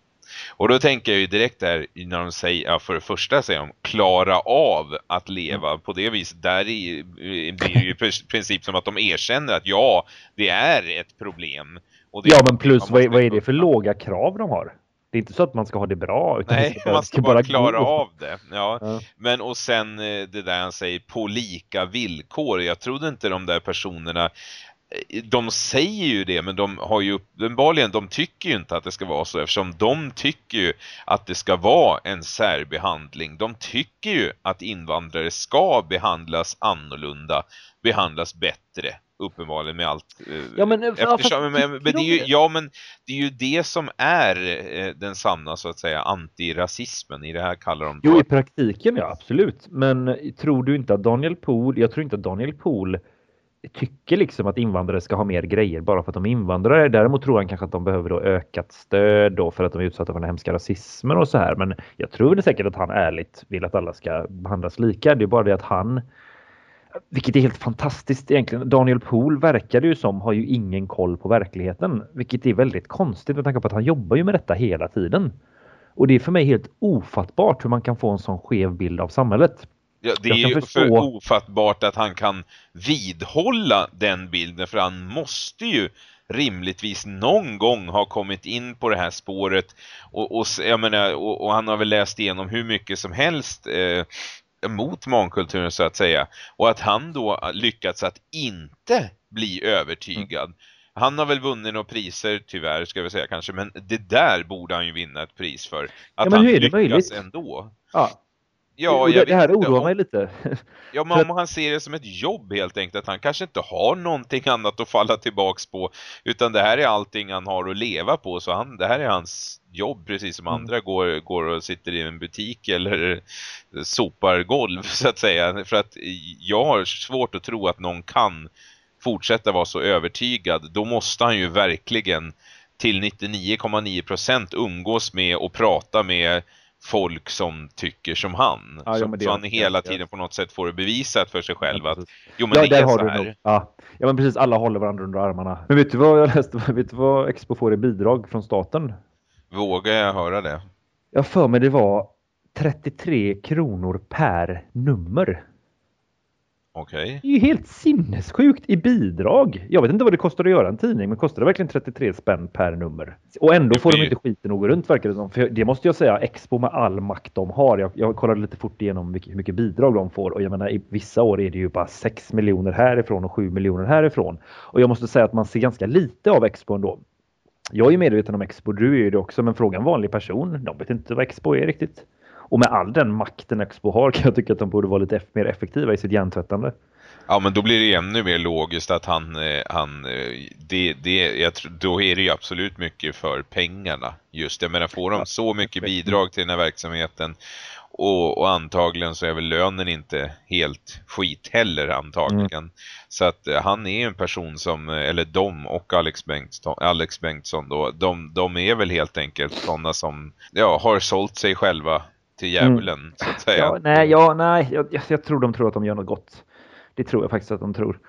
Speaker 1: Och då tänker jag ju direkt där när de säger, ja, för det första säger de klara av att leva på det viset. Där i, blir det ju i princip som att de erkänner att ja, det är ett problem. Det
Speaker 2: Ja men plus vad är, vad är det för låga krav de har? Det är inte så att man ska ha det bra. Utan
Speaker 1: Nej,
Speaker 2: ska bara,
Speaker 1: man ska bara klara
Speaker 2: gå.
Speaker 1: av det. Ja.
Speaker 2: Ja.
Speaker 1: Men och sen eh, det där han säger på lika villkor. Jag trodde inte de där personerna de säger ju det men de har ju uppenbarligen de tycker ju inte att det ska vara så eftersom de tycker ju att det ska vara en särbehandling. De tycker ju att invandrare ska behandlas annorlunda, behandlas bättre uppenbarligen med allt eh,
Speaker 2: Ja, men, fast
Speaker 1: eftersom, men, men det är ju, ja men det är ju det som är eh, den sanna så att säga antirasismen i det här kallar de
Speaker 2: Jo, i praktiken ja, absolut. Men tror du inte att Daniel Pohl, jag tror inte att Daniel Pohl tycker liksom att invandrare ska ha mer grejer bara för att de är invandrare. Däremot tror han kanske att de behöver då ökat stöd då för att de är utsatta för den hemska rasismen och så här. Men jag tror det säkert att han ärligt vill att alla ska behandlas lika. Det är bara det att han, vilket är helt fantastiskt egentligen, Daniel Pohl verkar ju som har ju ingen koll på verkligheten. Vilket är väldigt konstigt med tanke på att han jobbar ju med detta hela tiden. Och det är för mig helt ofattbart hur man kan få en sån skev bild av samhället.
Speaker 1: Ja, det
Speaker 2: jag
Speaker 1: är ju
Speaker 2: förstå-
Speaker 1: för ofattbart att han kan vidhålla den bilden för han måste ju rimligtvis någon gång ha kommit in på det här spåret. Och, och, menar, och, och han har väl läst igenom hur mycket som helst eh, mot mångkulturen så att säga. Och att han då lyckats att inte bli övertygad. Han har väl vunnit några priser tyvärr ska vi säga kanske. Men det där borde han ju vinna ett pris för. Att
Speaker 2: Ja, men
Speaker 1: han
Speaker 2: hur är det
Speaker 1: lyckas
Speaker 2: möjligt?
Speaker 1: ändå.
Speaker 2: Ja,
Speaker 1: Ja,
Speaker 2: det, det här
Speaker 1: vet
Speaker 2: oroar
Speaker 1: om-
Speaker 2: mig lite.
Speaker 1: Ja, (laughs) men om han ser det som ett jobb helt enkelt, att han kanske inte har någonting annat att falla tillbaks på, utan det här är allting han har att leva på, så han, det här är hans jobb, precis som
Speaker 2: Mm.
Speaker 1: andra går, går och sitter i en butik eller (laughs) sopar golv, så att säga. För att jag har svårt att tro att någon kan fortsätta vara så övertygad. Då måste han ju verkligen till 99,9% umgås med och prata med folk som tycker som han.
Speaker 2: Ja,
Speaker 1: så,
Speaker 2: ja, det
Speaker 1: så han hela
Speaker 2: ja,
Speaker 1: tiden på något sätt får bevisat för sig själv att
Speaker 2: precis.
Speaker 1: jo men
Speaker 2: Ja,
Speaker 1: det är så här.
Speaker 2: Ja. ja, men precis. Alla håller varandra under armarna. Men vet du vad jag läste? (laughs) Vet du vad Expo får i bidrag från staten?
Speaker 1: Vågar jag höra det?
Speaker 2: Jag för mig det var 33 kronor per nummer.
Speaker 1: Okej.
Speaker 2: Det är ju helt sinnessjukt i bidrag. Jag vet inte vad det kostar att göra en tidning, men kostar det verkligen 33 spänn per nummer? Och ändå
Speaker 1: Det
Speaker 2: får de inte skiten att gå runt verkar det som. För det måste jag säga, Expo med all makt de har. Jag, jag kollade lite fort igenom hur mycket bidrag de får och jag menar i vissa år är det ju bara 6 miljoner härifrån och 7 miljoner härifrån. Och jag måste säga att man ser ganska lite av Expo ändå. Jag är medveten om Expo, du är ju det också, men fråga en vanlig person. De vet inte vad Expo är riktigt. Och med all den makten Expo har kan jag tycka att de borde vara lite mer effektiva i sitt hjärntvättande.
Speaker 1: Ja men då blir det ännu mer logiskt att han, eh, han eh, det, det, jag då är det ju absolut mycket för pengarna. Just det, men får de så mycket bidrag till den här verksamheten och, och antagligen så är väl lönen inte helt skit heller antagligen. Så att eh, han är en person som, eller de och Alex Bengtsson, Alex Bengtsson då, de, de är väl helt enkelt sådana som ja, har sålt sig själva till djävulen så att säga.
Speaker 2: Ja, nej, ja, nej jag, jag, jag tror de tror att de gör något gott. Det tror jag faktiskt att de tror.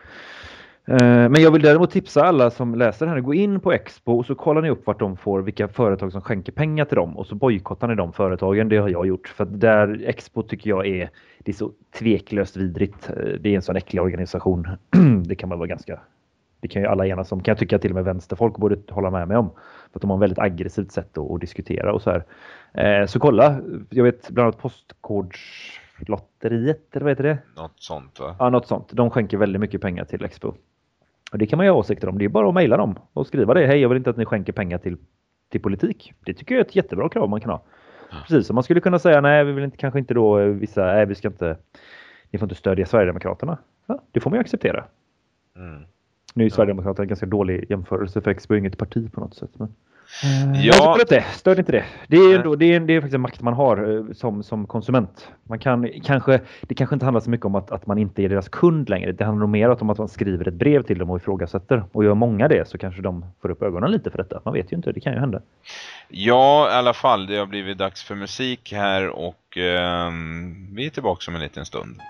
Speaker 2: Eh, Men jag vill däremot tipsa alla som läser här, gå in på Expo och så kollar ni upp vart de får, vilka företag som skänker pengar till dem och så bojkottar ni de företagen. Det har jag gjort för där Expo tycker jag är, det är så tveklöst vidrigt. Eh, Det är en sån äcklig organisation. (clears throat) Det kan man vara ganska, det kan ju alla enas om, kan jag tycka till och med vänsterfolk borde hålla med mig om. För att de har ett väldigt aggressivt sätt att, att diskutera och så här. Eh, Så kolla, jag vet bland annat Postkodslotteriet, eller vad heter det?
Speaker 1: Något sånt va?
Speaker 2: Ja, något sånt. De skänker väldigt mycket pengar till Expo. Och det kan man ju ha åsikter om. Det är bara att mejla dem och skriva det. Hej, jag vill inte att ni skänker pengar till, till politik. Det tycker jag är ett jättebra krav man kan ha. Precis som man skulle kunna säga, nej, vi vill inte, kanske inte då eh, vissa, nej, vi ska inte, ni får inte stödja Sverigedemokraterna. Ja, det får man ju acceptera.
Speaker 1: Mm.
Speaker 2: Nu är Sverigedemokraterna en ganska dålig jämförelse för Expo är inget parti på något sätt. Men...
Speaker 1: Ja.
Speaker 2: Ja. Inte, stöd inte det. Det är, ändå, det, är, det är faktiskt en makt man har eh, som, som konsument. Man kan, kanske, det kanske inte handlar så mycket om att, att man inte är deras kund längre. Det handlar nog mer om att man skriver ett brev till dem och ifrågasätter. Och gör många det så kanske de får upp ögonen lite för detta. Man vet ju inte, det kan ju hända.
Speaker 1: Ja, i alla fall. Det har blivit dags för musik här och ehm, vi är tillbaka om en liten stund.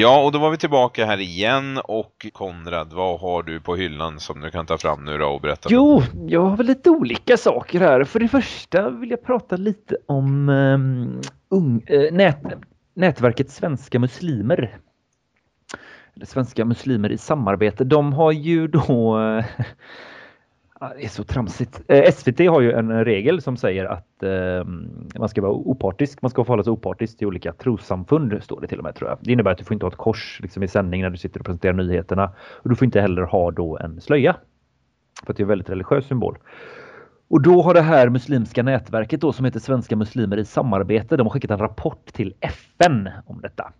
Speaker 1: Ja, och då var vi tillbaka här igen och Konrad, vad har du på hyllan som du kan ta fram nu då och berätta?
Speaker 2: Jo, jag har väl lite olika saker här. För det första vill jag prata lite om um, ung, uh, nät, nätverket Svenska Muslimer. Eller Svenska Muslimer i samarbete. De har ju då (laughs) det är så tramsigt. Eh, SVT har ju en regel som säger att ehm, man ska vara opartisk. Man ska förhålla sig opartisk till olika trossamfund, står det till och med tror jag. Det innebär att du får inte ha ett kors liksom, i sändning när du sitter och presenterar nyheterna. Och du får inte heller ha då en slöja. För att det är en väldigt religiös symbol. Och då har det här muslimska nätverket då som heter Svenska Muslimer i samarbete, de har skickat en rapport till FN om detta.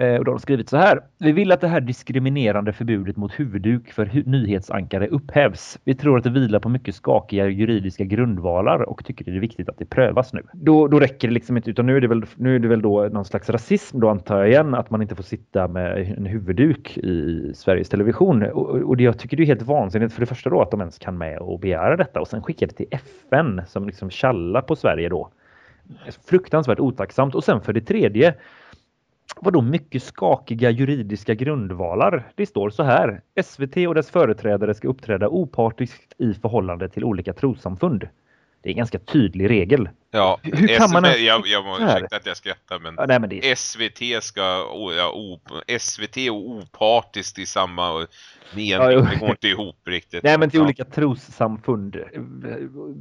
Speaker 2: Eh, och då har de skrivit så här. Vi vill att det här diskriminerande förbudet mot huvudduk för hu nyhetsankare upphävs. Vi tror att det vilar på mycket skakiga juridiska grundvalar och tycker det är viktigt att det prövas nu. Då, då räcker det liksom inte utan nu är det, väl, nu är det väl då någon slags rasism då antar jag igen att man inte får sitta med en huvudduk i Sveriges Television. Och, och det, jag tycker det är helt vansinnigt för det första då att de ens kan med och begära detta och sen skicka det till FN som liksom kallar på Sverige då. Fruktansvärt otacksamt och sen för det tredje Vadå mycket skakiga juridiska grundvalar? Det står så här. SVT och dess företrädare ska uppträda opartiskt i förhållande till olika trossamfund. Det är en ganska tydlig regel.
Speaker 1: Ja, Hur kan man jag, jag må ursäkta att jag skrattar men, ja, nej, men det... SVT ska ja, o, SVT och opartiskt i samma mening. Ja, det går inte ihop riktigt. (laughs)
Speaker 2: Nej men till ja. olika trossamfund.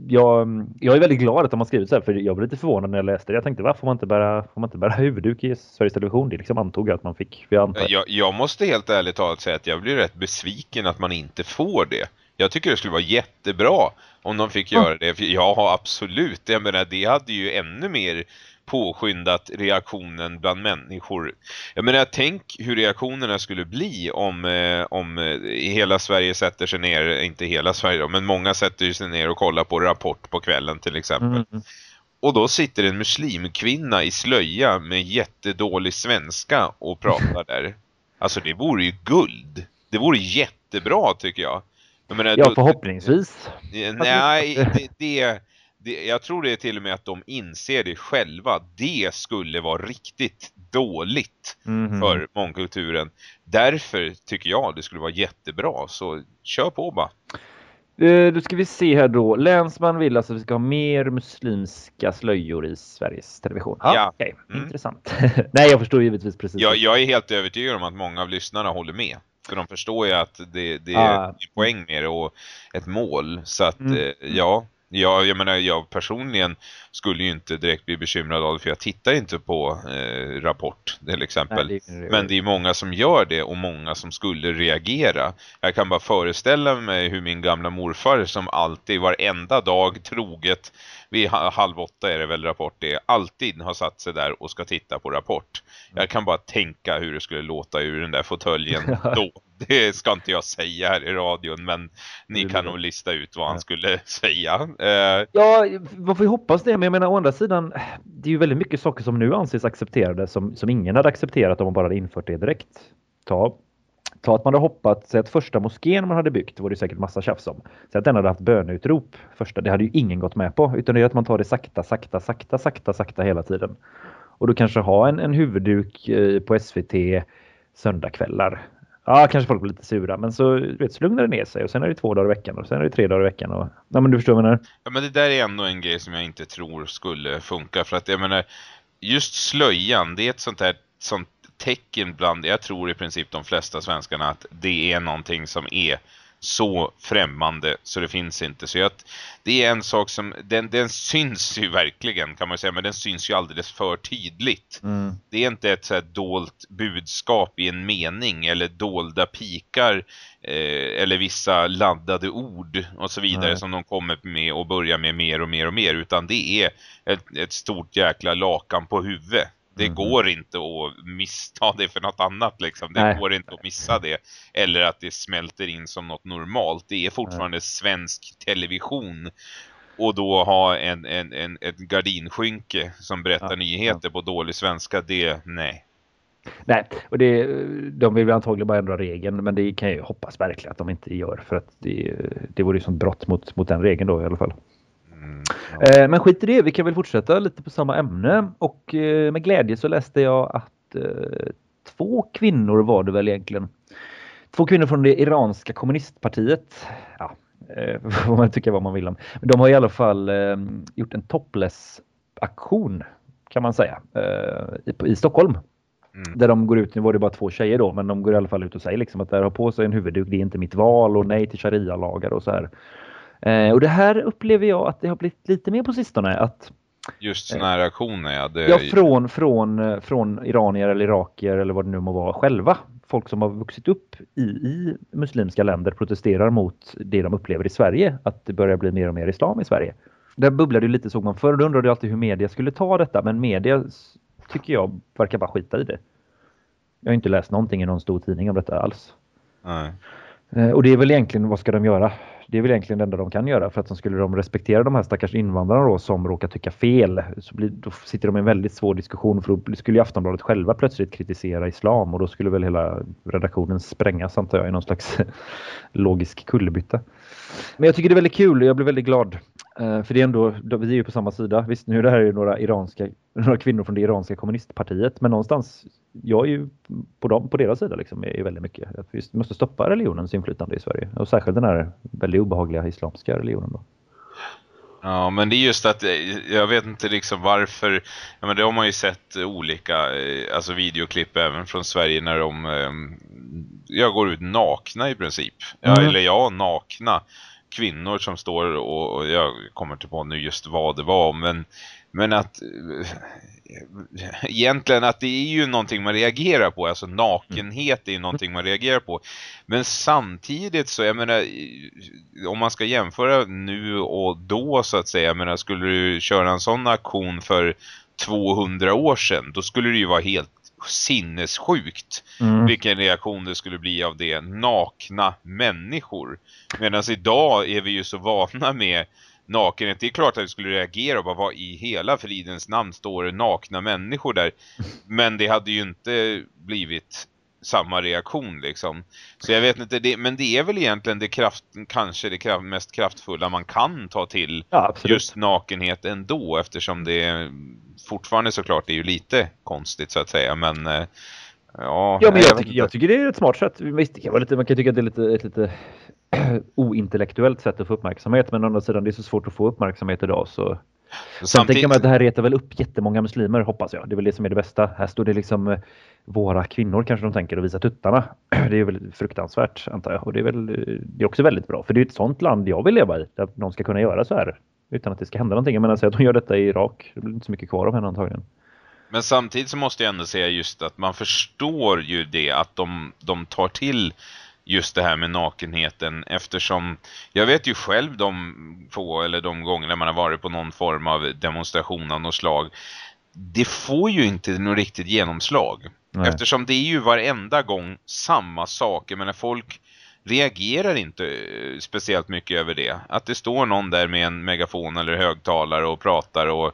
Speaker 2: Jag, jag är väldigt glad att de har skrivit så här för jag blev lite förvånad när jag läste det. Jag tänkte varför får man inte bära, får man inte bära huvudduk i Sveriges Television? Det liksom antog jag att man fick.
Speaker 1: Jag, jag, jag måste helt ärligt talat säga att jag blir rätt besviken att man inte får det. Jag tycker det skulle vara jättebra om de fick göra det. För ja, absolut. Jag menar, det hade ju ännu mer påskyndat reaktionen bland människor. Jag menar, tänk hur reaktionerna skulle bli om, eh, om eh, hela Sverige sätter sig ner, inte hela Sverige då, men många sätter sig ner och kollar på Rapport på kvällen till exempel. Mm. Och då sitter en muslimkvinna i slöja med jättedålig svenska och pratar (laughs) där. Alltså det vore ju guld. Det vore jättebra tycker jag.
Speaker 2: Jag menar, ja, förhoppningsvis.
Speaker 1: Nej, det, det, det, jag tror det är till och med att de inser det själva. Det skulle vara riktigt dåligt mm för mångkulturen. Därför tycker jag det skulle vara jättebra. Så kör på bara.
Speaker 2: Eh, då ska vi se här då. Länsman vill alltså att vi ska ha mer muslimska slöjor i Sveriges Television. Ah, ja. Okay. Mm. Intressant. (laughs) Nej, jag förstår givetvis precis.
Speaker 1: Ja, jag är helt övertygad om att många av lyssnarna håller med. För de förstår ju att det, det är ah. poäng med det och ett mål. Så att, mm. Eh, ja, Ja, jag menar, jag personligen skulle ju inte direkt bli bekymrad av det för jag tittar inte på eh, Rapport till exempel. Nej, det Men det är många som gör det och många som skulle reagera. Jag kan bara föreställa mig hur min gamla morfar som alltid varenda dag troget vid halv åtta är det väl Rapport det alltid har satt sig där och ska titta på Rapport. Jag kan bara tänka hur det skulle låta ur den där fåtöljen (laughs) då. (laughs) Det ska inte jag säga här i radion men ni kan nog lista ut vad han skulle (laughs) säga.
Speaker 2: Eh, ja, vad får vi hoppas det? Men jag menar å andra sidan, det är ju väldigt mycket saker som nu anses accepterade som, som ingen hade accepterat om man bara hade infört det direkt. Ta Ta att man hade hoppat, säg att första moskén man hade byggt var det säkert massa tjafs om. Säg att den hade haft böneutrop första, det hade ju ingen gått med på. Utan det är att man tar det sakta, sakta, sakta, sakta, sakta hela tiden. Och då kanske ha en, en huvudduk eh, på SVT söndagkvällar. Ja, kanske folk blir lite sura, men så, vet, så lugnar det ner sig och sen är det två dagar i veckan och sen är det tre dagar i veckan. Och, ja, men du förstår vad jag menar.
Speaker 1: Ja, men det där är ändå en grej som jag inte tror skulle funka för att jag menar, just slöjan, det är ett sånt här sånt tecken bland, jag tror i princip de flesta svenskarna att det är någonting som är så främmande så det finns inte. Så att det är en sak som, den, den syns ju verkligen kan man säga, men den syns ju alldeles för tydligt. Mm. Det är inte ett så här dolt budskap i en mening eller dolda pikar eh, eller vissa laddade ord och så vidare Nej. som de kommer med och börjar med mer och mer och mer utan det är ett, ett stort jäkla lakan på huvudet det mm. går inte att missta (laughs) det för något annat liksom. Det Nej. går inte att missa det. Eller att det smälter in som något normalt. Det är fortfarande Nej. svensk television. Och då ha en, en, en, ett gardinskynke som berättar ja, nyheter ja. på dålig svenska, det, nej.
Speaker 2: Nej, och det, de vill antagligen bara ändra regeln, men det kan jag hoppas verkligen att de inte gör. För att det, det vore ju sånt brott mot, mot den regeln då i alla fall. Eh, men skit i det, vi kan väl fortsätta lite på samma ämne och eh, med glädje så läste jag att eh, två kvinnor var det väl egentligen. Två kvinnor från det iranska kommunistpartiet. Ja, (laughs) får man tycka vad man vill om. Men de har i alla fall gjort en topless-aktion kan man säga i, Stockholm. Mm. Där de går ut, nu var det bara två tjejer då, men de går i alla fall ut och säger liksom att det har på sig en huvudduk, det är inte mitt val och nej till sharia-lagar och så här. Eh, och det här upplever jag att det har blivit lite mer på sistone. Att,
Speaker 1: Just sådana här aktioner, ja. Det...
Speaker 2: Ja, från, från, eh, från iranier eller irakier eller vad det nu må vara själva. Folk som har vuxit upp i, i muslimska länder protesterar mot det de upplever i Sverige. Att det börjar bli mer och mer islam i Sverige. Där bubblade ju lite såg man förr. Då undrade jag alltid hur media skulle ta detta. Men media tycker jag verkar bara skita i det. Jag har inte läst någonting i någon stor tidning om detta alls.
Speaker 1: Nej.
Speaker 2: Eh, och det är väl egentligen, vad ska de göra? Det är väl egentligen det enda de kan göra för att de skulle de respektera de här stackars invandrarna då som råkar tycka fel så blir, då sitter de i en väldigt svår diskussion för då skulle ju Aftonbladet själva plötsligt kritisera islam och då skulle väl hela redaktionen sprängas antar jag i någon slags (laughs) logisk kullerbytta. Men jag tycker det är väldigt kul och jag blir väldigt glad för det är ändå, vi är ju på samma sida. Visst, nu är det här ju några, iranska, (laughs) några kvinnor från det iranska kommunistpartiet. Men någonstans, jag är ju på, dem, på deras sida liksom, är väldigt mycket. Vi måste stoppa religionens inflytande i Sverige. Och särskilt den här väldigt obehagliga islamska religionen då.
Speaker 1: Ja, men det är just att eh, jag vet inte liksom varför. Ja, men det har man ju sett olika eh, alltså videoklipp även från Sverige när de jag går ut nakna i princip. Ja, mm. Eller ja, nakna kvinnor som står och, och jag kommer inte på nu just vad det var men, men att eh, egentligen att det är ju någonting man reagerar på alltså nakenhet är ju någonting man reagerar på. Men samtidigt så jag menar om man ska jämföra nu och då så att säga jag menar skulle du köra en sån aktion för 200 år sedan då skulle det ju vara helt sinnessjukt mm. vilken reaktion det skulle bli av det. Nakna människor. Medan idag är vi ju så vana med nakenhet. Det är klart att vi skulle reagera och bara vad i hela fridens namn står det nakna människor där. Men det hade ju inte blivit samma reaktion liksom. Så jag vet inte, det, men det är väl egentligen det kraft, kanske det kraft, mest kraftfulla man kan ta till
Speaker 2: ja,
Speaker 1: just nakenhet ändå eftersom det fortfarande såklart är ju lite konstigt så att säga men eh,
Speaker 2: ja, ja men jag, jag, tycker, jag, tycker, det är ett smart sätt. Visst, det kan vara lite, man kan tycka att det är lite, ett lite (clears throat) ointellektuellt sätt att få uppmärksamhet men å andra sidan det är så svårt att få uppmärksamhet idag så Samtidigt... Sen tänker man att det här retar väl upp jättemånga muslimer hoppas jag. Det är väl det som är det bästa. Här står det liksom eh, våra kvinnor kanske de tänker och visa tuttarna. (clears throat) Det är väl fruktansvärt antar jag. Och det är väl det är också väldigt bra. För det är ett sånt land jag vill leva i. Där de ska kunna göra så här. Utan att det ska hända någonting. Men alltså att de gör detta i Irak. Det blir inte så mycket kvar av henne antagligen.
Speaker 1: Men samtidigt så måste jag ändå säga just att man förstår ju det att de, de tar till just det här med nakenheten eftersom jag vet ju själv de få eller de gånger man har varit på någon form av demonstration av något slag det får ju inte något riktigt genomslag. Nej. eftersom det är ju varenda gång samma saker men när folk reagerar inte eh, speciellt mycket över det. Att det står någon där med en megafon eller högtalare och pratar och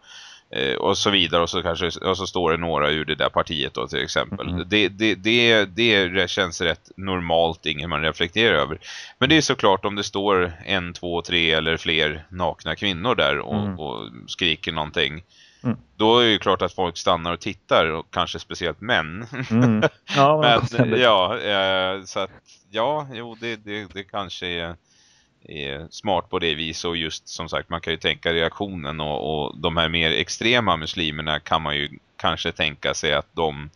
Speaker 1: Eh, och så vidare och så kanske och så står det några ur det där partiet då till exempel. Mm. Det, det, det, det känns rätt normalt, ingen man reflekterar över. Men det är såklart om det står en, två, tre eller fler nakna kvinnor där och, mm. och skriker någonting. Mm. Då är det ju klart att folk stannar och tittar och kanske speciellt män. Mm. (laughs) Ja, men, ja, eh, så att ja, jo det, det, det kanske är är smart på det viset och just som sagt man kan ju tänka reaktionen och, och de här mer extrema muslimerna kan man ju kanske tänka sig att de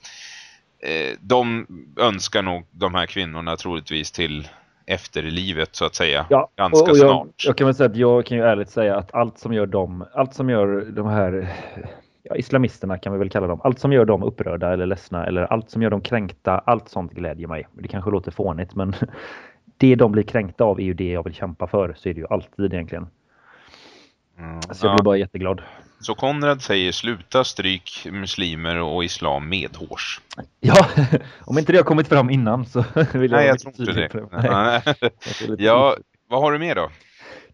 Speaker 1: eh, de önskar nog de här kvinnorna troligtvis till efterlivet så att säga
Speaker 2: ja,
Speaker 1: ganska
Speaker 2: och, och
Speaker 1: jag, snart.
Speaker 2: Jag kan väl säga att jag kan ju ärligt säga att allt som gör dem allt som gör de här ja, islamisterna kan vi väl kalla dem. Allt som gör dem upprörda eller ledsna eller allt som gör dem kränkta, allt sånt glädjer mig. Det kanske låter fånigt men det de blir kränkta av är ju det jag vill kämpa för. Så är det ju alltid egentligen. Mm, så jag ja. blir bara jätteglad.
Speaker 1: Så Konrad säger sluta stryk muslimer och islam med hårs.
Speaker 2: Ja, (laughs) om inte det har kommit fram innan så (laughs) vill jag...
Speaker 1: Nej, jag tror inte det. Nej. (laughs) ja, vad har du med då?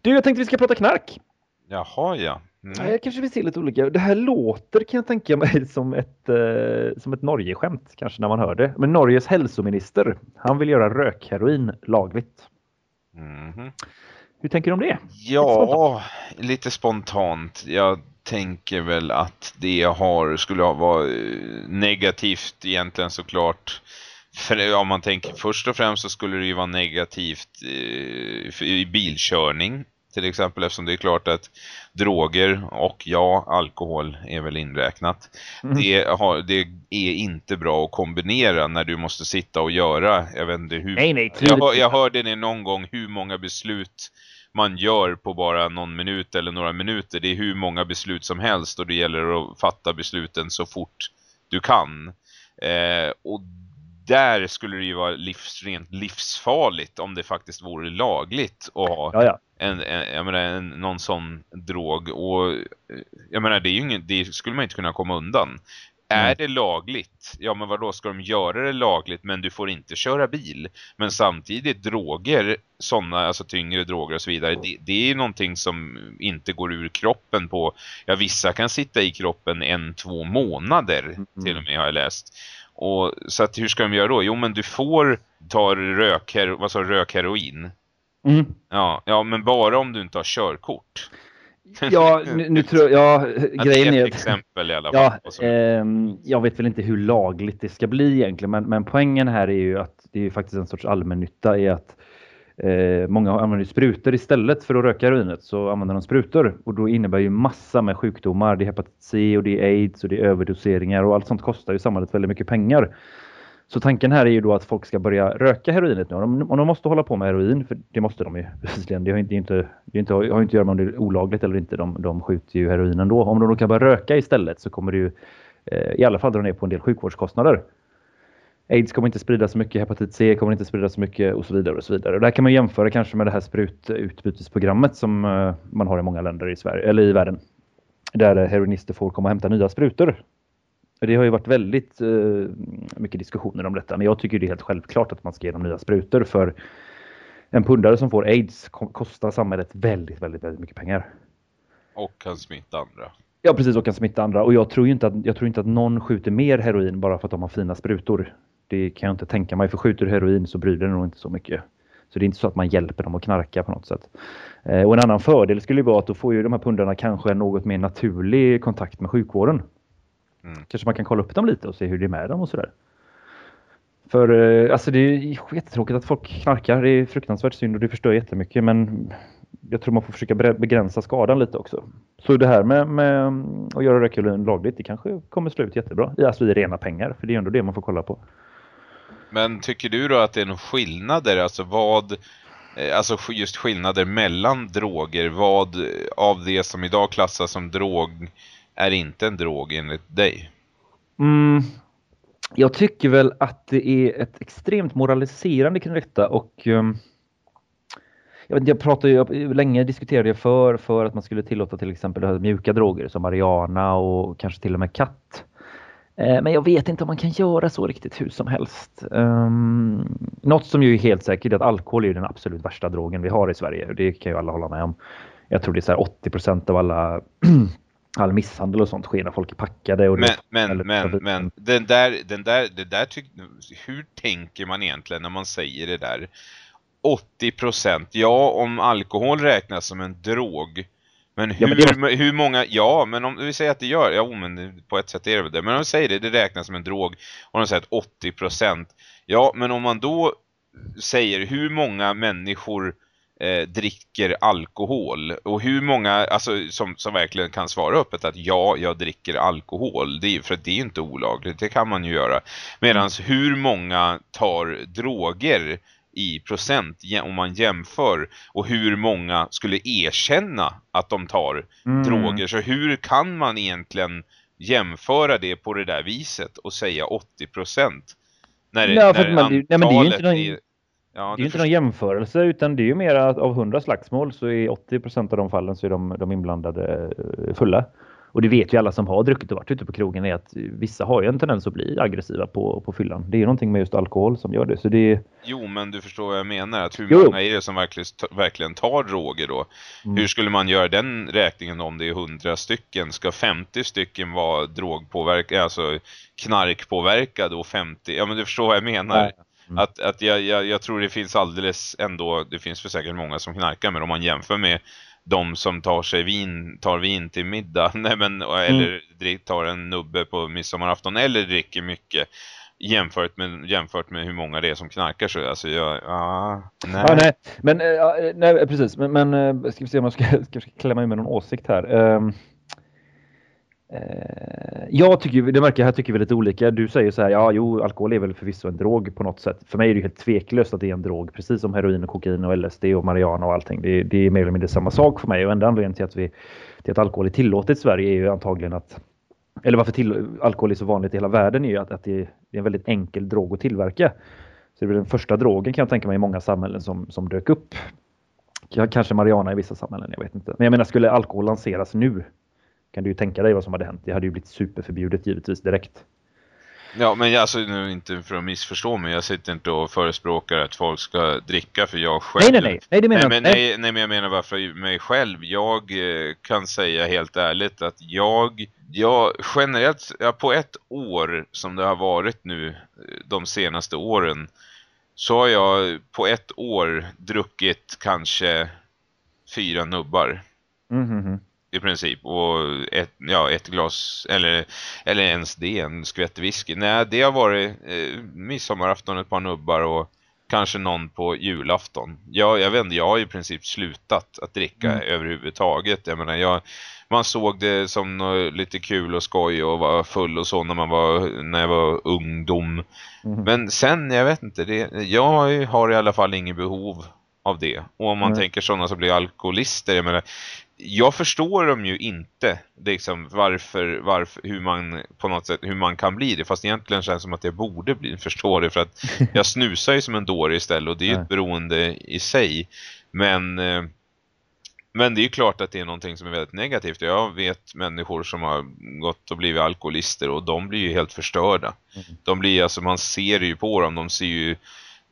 Speaker 2: Du, jag tänkte vi ska prata knark.
Speaker 1: Jaha, ja.
Speaker 2: Mm. Jag kanske vill se lite olika. Det här låter kan jag tänka mig (laughs) som ett, eh, som ett Norge-skämt kanske när man hör det. Men Norges hälsominister, han vill göra rökheroin lagligt.
Speaker 1: Mm.
Speaker 2: Hur tänker du om det?
Speaker 1: Ja, lite spontant. lite spontant. Jag tänker väl att det har, skulle ha varit negativt egentligen såklart. För om man tänker först och främst så skulle det ju vara negativt eh, i bilkörning till exempel eftersom det är klart att droger och ja, alkohol är väl inräknat. Mm. Det, har, det är inte bra att kombinera när du måste sitta och göra, jag vet inte hur...
Speaker 2: Nej, nej,
Speaker 1: jag, jag hörde det någon gång hur många beslut man gör på bara någon minut eller några minuter. Det är hur många beslut som helst och det gäller att fatta besluten så fort du kan. Eh, och där skulle det ju vara livs, rent livsfarligt om det faktiskt vore lagligt att ha
Speaker 2: ja, ja.
Speaker 1: En, en, menar, en, någon sån drog. Och jag menar, det, ingen, det skulle man inte kunna komma undan. Mm. Är det lagligt? Ja men vad då ska de göra det lagligt men du får inte köra bil. Men samtidigt droger, sådana, alltså tyngre droger och så vidare, det, det är någonting som inte går ur kroppen på, ja vissa kan sitta i kroppen en, två månader mm. till och med har jag läst. Och, så att hur ska de göra då? Jo men du får ta rök, vad sa, rökheroin.
Speaker 2: Mm.
Speaker 1: Ja, ja, men bara om du inte har körkort.
Speaker 2: Ja, nu, nu tror jag, (laughs) grejen är...
Speaker 1: Ett exempel i alla fall.
Speaker 2: Ja, eh, jag vet väl inte hur lagligt det ska bli egentligen, men, men poängen här är ju att det är faktiskt en sorts allmännytta i att eh, många använder sprutor istället för att röka heroinet så använder de sprutor och då innebär ju massa med sjukdomar. Det är hepatit C och det är aids och det är överdoseringar och allt sånt kostar ju samhället väldigt mycket pengar. Så tanken här är ju då att folk ska börja röka heroinet nu. Om de, om de måste hålla på med heroin, för det måste de ju (laughs) Det har inte, inte, det inte, har inte att göra med om det är olagligt eller inte. De, de skjuter ju heroin ändå. Om de då kan börja röka istället så kommer det ju eh, i alla fall dra ner på en del sjukvårdskostnader. Aids kommer inte sprida så mycket, hepatit C kommer inte sprida så mycket och så vidare. och så vidare. Och det här kan man jämföra kanske med det här sprututbytesprogrammet som eh, man har i många länder i Sverige eller i världen. Där heroinister får komma och hämta nya sprutor det har ju varit väldigt uh, mycket diskussioner om detta, men jag tycker det är helt självklart att man ska ge dem nya sprutor för en pundare som får aids kostar samhället väldigt, väldigt, väldigt mycket pengar.
Speaker 1: Och kan smitta andra.
Speaker 2: Ja, precis. Och kan smitta andra. Och jag tror inte att, jag tror inte att någon skjuter mer heroin bara för att de har fina sprutor. Det kan jag inte tänka mig. För skjuter du heroin så bryr det nog inte så mycket. Så det är inte så att man hjälper dem att knarka på något sätt. Eh, och en annan fördel skulle vara att då får ju de här pundarna kanske en något mer naturlig kontakt med sjukvården. Mm. Kanske man kan kolla upp dem lite och se hur det är med dem och sådär. För eh, alltså det är jättetråkigt att folk knarkar. Det är fruktansvärt synd och det förstör jättemycket. Men jag tror man får försöka begränsa skadan lite också. Så det här med, med att göra rökheroin lagligt, det kanske kommer slå ut jättebra. Alltså i rena pengar, för det är ändå det man får kolla på.
Speaker 1: Men tycker du då att det är några skillnader? Alltså vad, eh, alltså just skillnader mellan droger? Vad av det som idag klassas som drog är inte en drog enligt dig?
Speaker 2: Mm, jag tycker väl att det är ett extremt moraliserande kring detta och um, jag, vet, jag pratade ju, länge diskuterade jag för, för att man skulle tillåta till exempel mjuka droger som ariana och kanske till och med katt. Eh, men jag vet inte om man kan göra så riktigt hur som helst. Um, något som ju är helt säkert är att alkohol är den absolut värsta drogen vi har i Sverige. Det kan ju alla hålla med om. Jag tror det är så 80% av alla (clears throat) all misshandel och sånt sker när folk är packade. Och
Speaker 1: men, men, men, men, den där, den där, det där tyck, hur tänker man egentligen när man säger det där? 80%, ja om alkohol räknas som en drog. Men hur, ja, men det... hur många, ja men om vi säger att det gör, ja men på ett sätt är det det. Men om vi säger det, det räknas som en drog och de säger att 80%. Ja men om man då säger hur många människor eh, dricker alkohol. Och hur många alltså, som, som verkligen kan svara öppet att ja, jag dricker alkohol. Det är, för det är inte olagligt, det kan man ju göra. Medan hur många tar droger i procent om man jämför och hur många skulle erkänna att de tar mm. droger. Så hur kan man egentligen jämföra det på det där viset och säga 80 procent? När,
Speaker 2: ja, när man, nej, men det är ju inte någon, är, Ja, det är inte någon jämförelse utan det är ju mer att av 100 slagsmål så är 80% av de fallen så är de, de inblandade eh, fulla. Och det vet ju alla som har druckit och varit ute på krogen är att vissa har ju en tendens att bli aggressiva på, på fyllan. Det är ju någonting med just alkohol som gör det. Så det...
Speaker 1: Jo, men du förstår vad jag menar. Att hur jo. många är det som verkligen, verkligen tar droger då? Mm. Hur skulle man göra den räkningen om det är 100 stycken? Ska 50 stycken vara drogpåverkade, alltså knarkpåverkade och 50? Ja, men du förstår vad jag menar. Nej. Mm. Att, att jag, jag, jag, tror det finns alldeles ändå, det finns för säkert många som knarkar men om man jämför med de som tar sig vin, tar vin till middag, (laughs) nej men, eller mm. tar en nubbe på midsommarafton eller dricker mycket jämfört med, jämfört med hur många det är som knarkar så alltså jag, ja,
Speaker 2: nej. Ja, nej. Men, ja, nej, precis, men, men ska vi se om jag ska, ska klämma in med någon åsikt här. Um, Eh, jag tycker, det märker jag här tycker vi lite olika. Du säger så här, ja jo, alkohol är väl förvisso en drog på något sätt. För mig är det helt tveklöst att det är en drog, precis som heroin och kokain och LSD och marijuana och allting. Det, det är mer eller mindre samma sak för mig och enda anledningen till att, vi, till att alkohol är tillåtet i Sverige är ju antagligen att eller varför till, alkohol är så vanligt i hela världen är ju att, att det, är, det är en väldigt enkel drog att tillverka. Så det är den första drogen kan jag tänka mig i många samhällen som, som dök upp. Kanske marijuana i vissa samhällen, jag vet inte. Men jag menar, skulle alkohol lanseras nu kan du ju tänka dig vad som hade hänt. Det hade ju blivit superförbjudet givetvis direkt.
Speaker 1: Ja, men jag, alltså nu inte för att missförstå mig, jag sitter inte och förespråkar att folk ska dricka för jag själv...
Speaker 2: Nej, nej, nej, nej det menar
Speaker 1: nej, men, nej. nej, men jag menar bara för mig själv. Jag eh, kan säga helt ärligt att jag, jag generellt, ja, på ett år som det har varit nu eh, de senaste åren så har jag på ett år druckit kanske fyra nubbar.
Speaker 2: Mm -hmm
Speaker 1: i princip och ett, ja, ett glas eller, eller ens det, en skvätt whisky. Nej, det har varit eh, midsommarafton, ett par nubbar och kanske någon på julafton. Jag, jag vet inte, jag har i princip slutat att dricka mm. överhuvudtaget. Jag menar, jag, man såg det som lite kul och skoj och vara full och så när man var när jag var ungdom. Mm. Men sen, jag vet inte, det, jag har i alla fall ingen behov av det. Och om man mm. tänker sådana som blir alkoholister, jag menar, jag förstår dem ju inte liksom varför, varför, hur man på något sätt, hur man kan bli det. Fast egentligen känns det som att jag borde bli (laughs) förstå det för att (laughs) jag snusar ju som en dåre istället och det är ju ett beroende i sig. Men, eh, men det är ju klart att det är någonting som är väldigt negativt. Jag vet människor som har gått och blivit alkoholister och de blir ju helt förstörda. Mm. De blir alltså, man ser ju på dem, de ser ju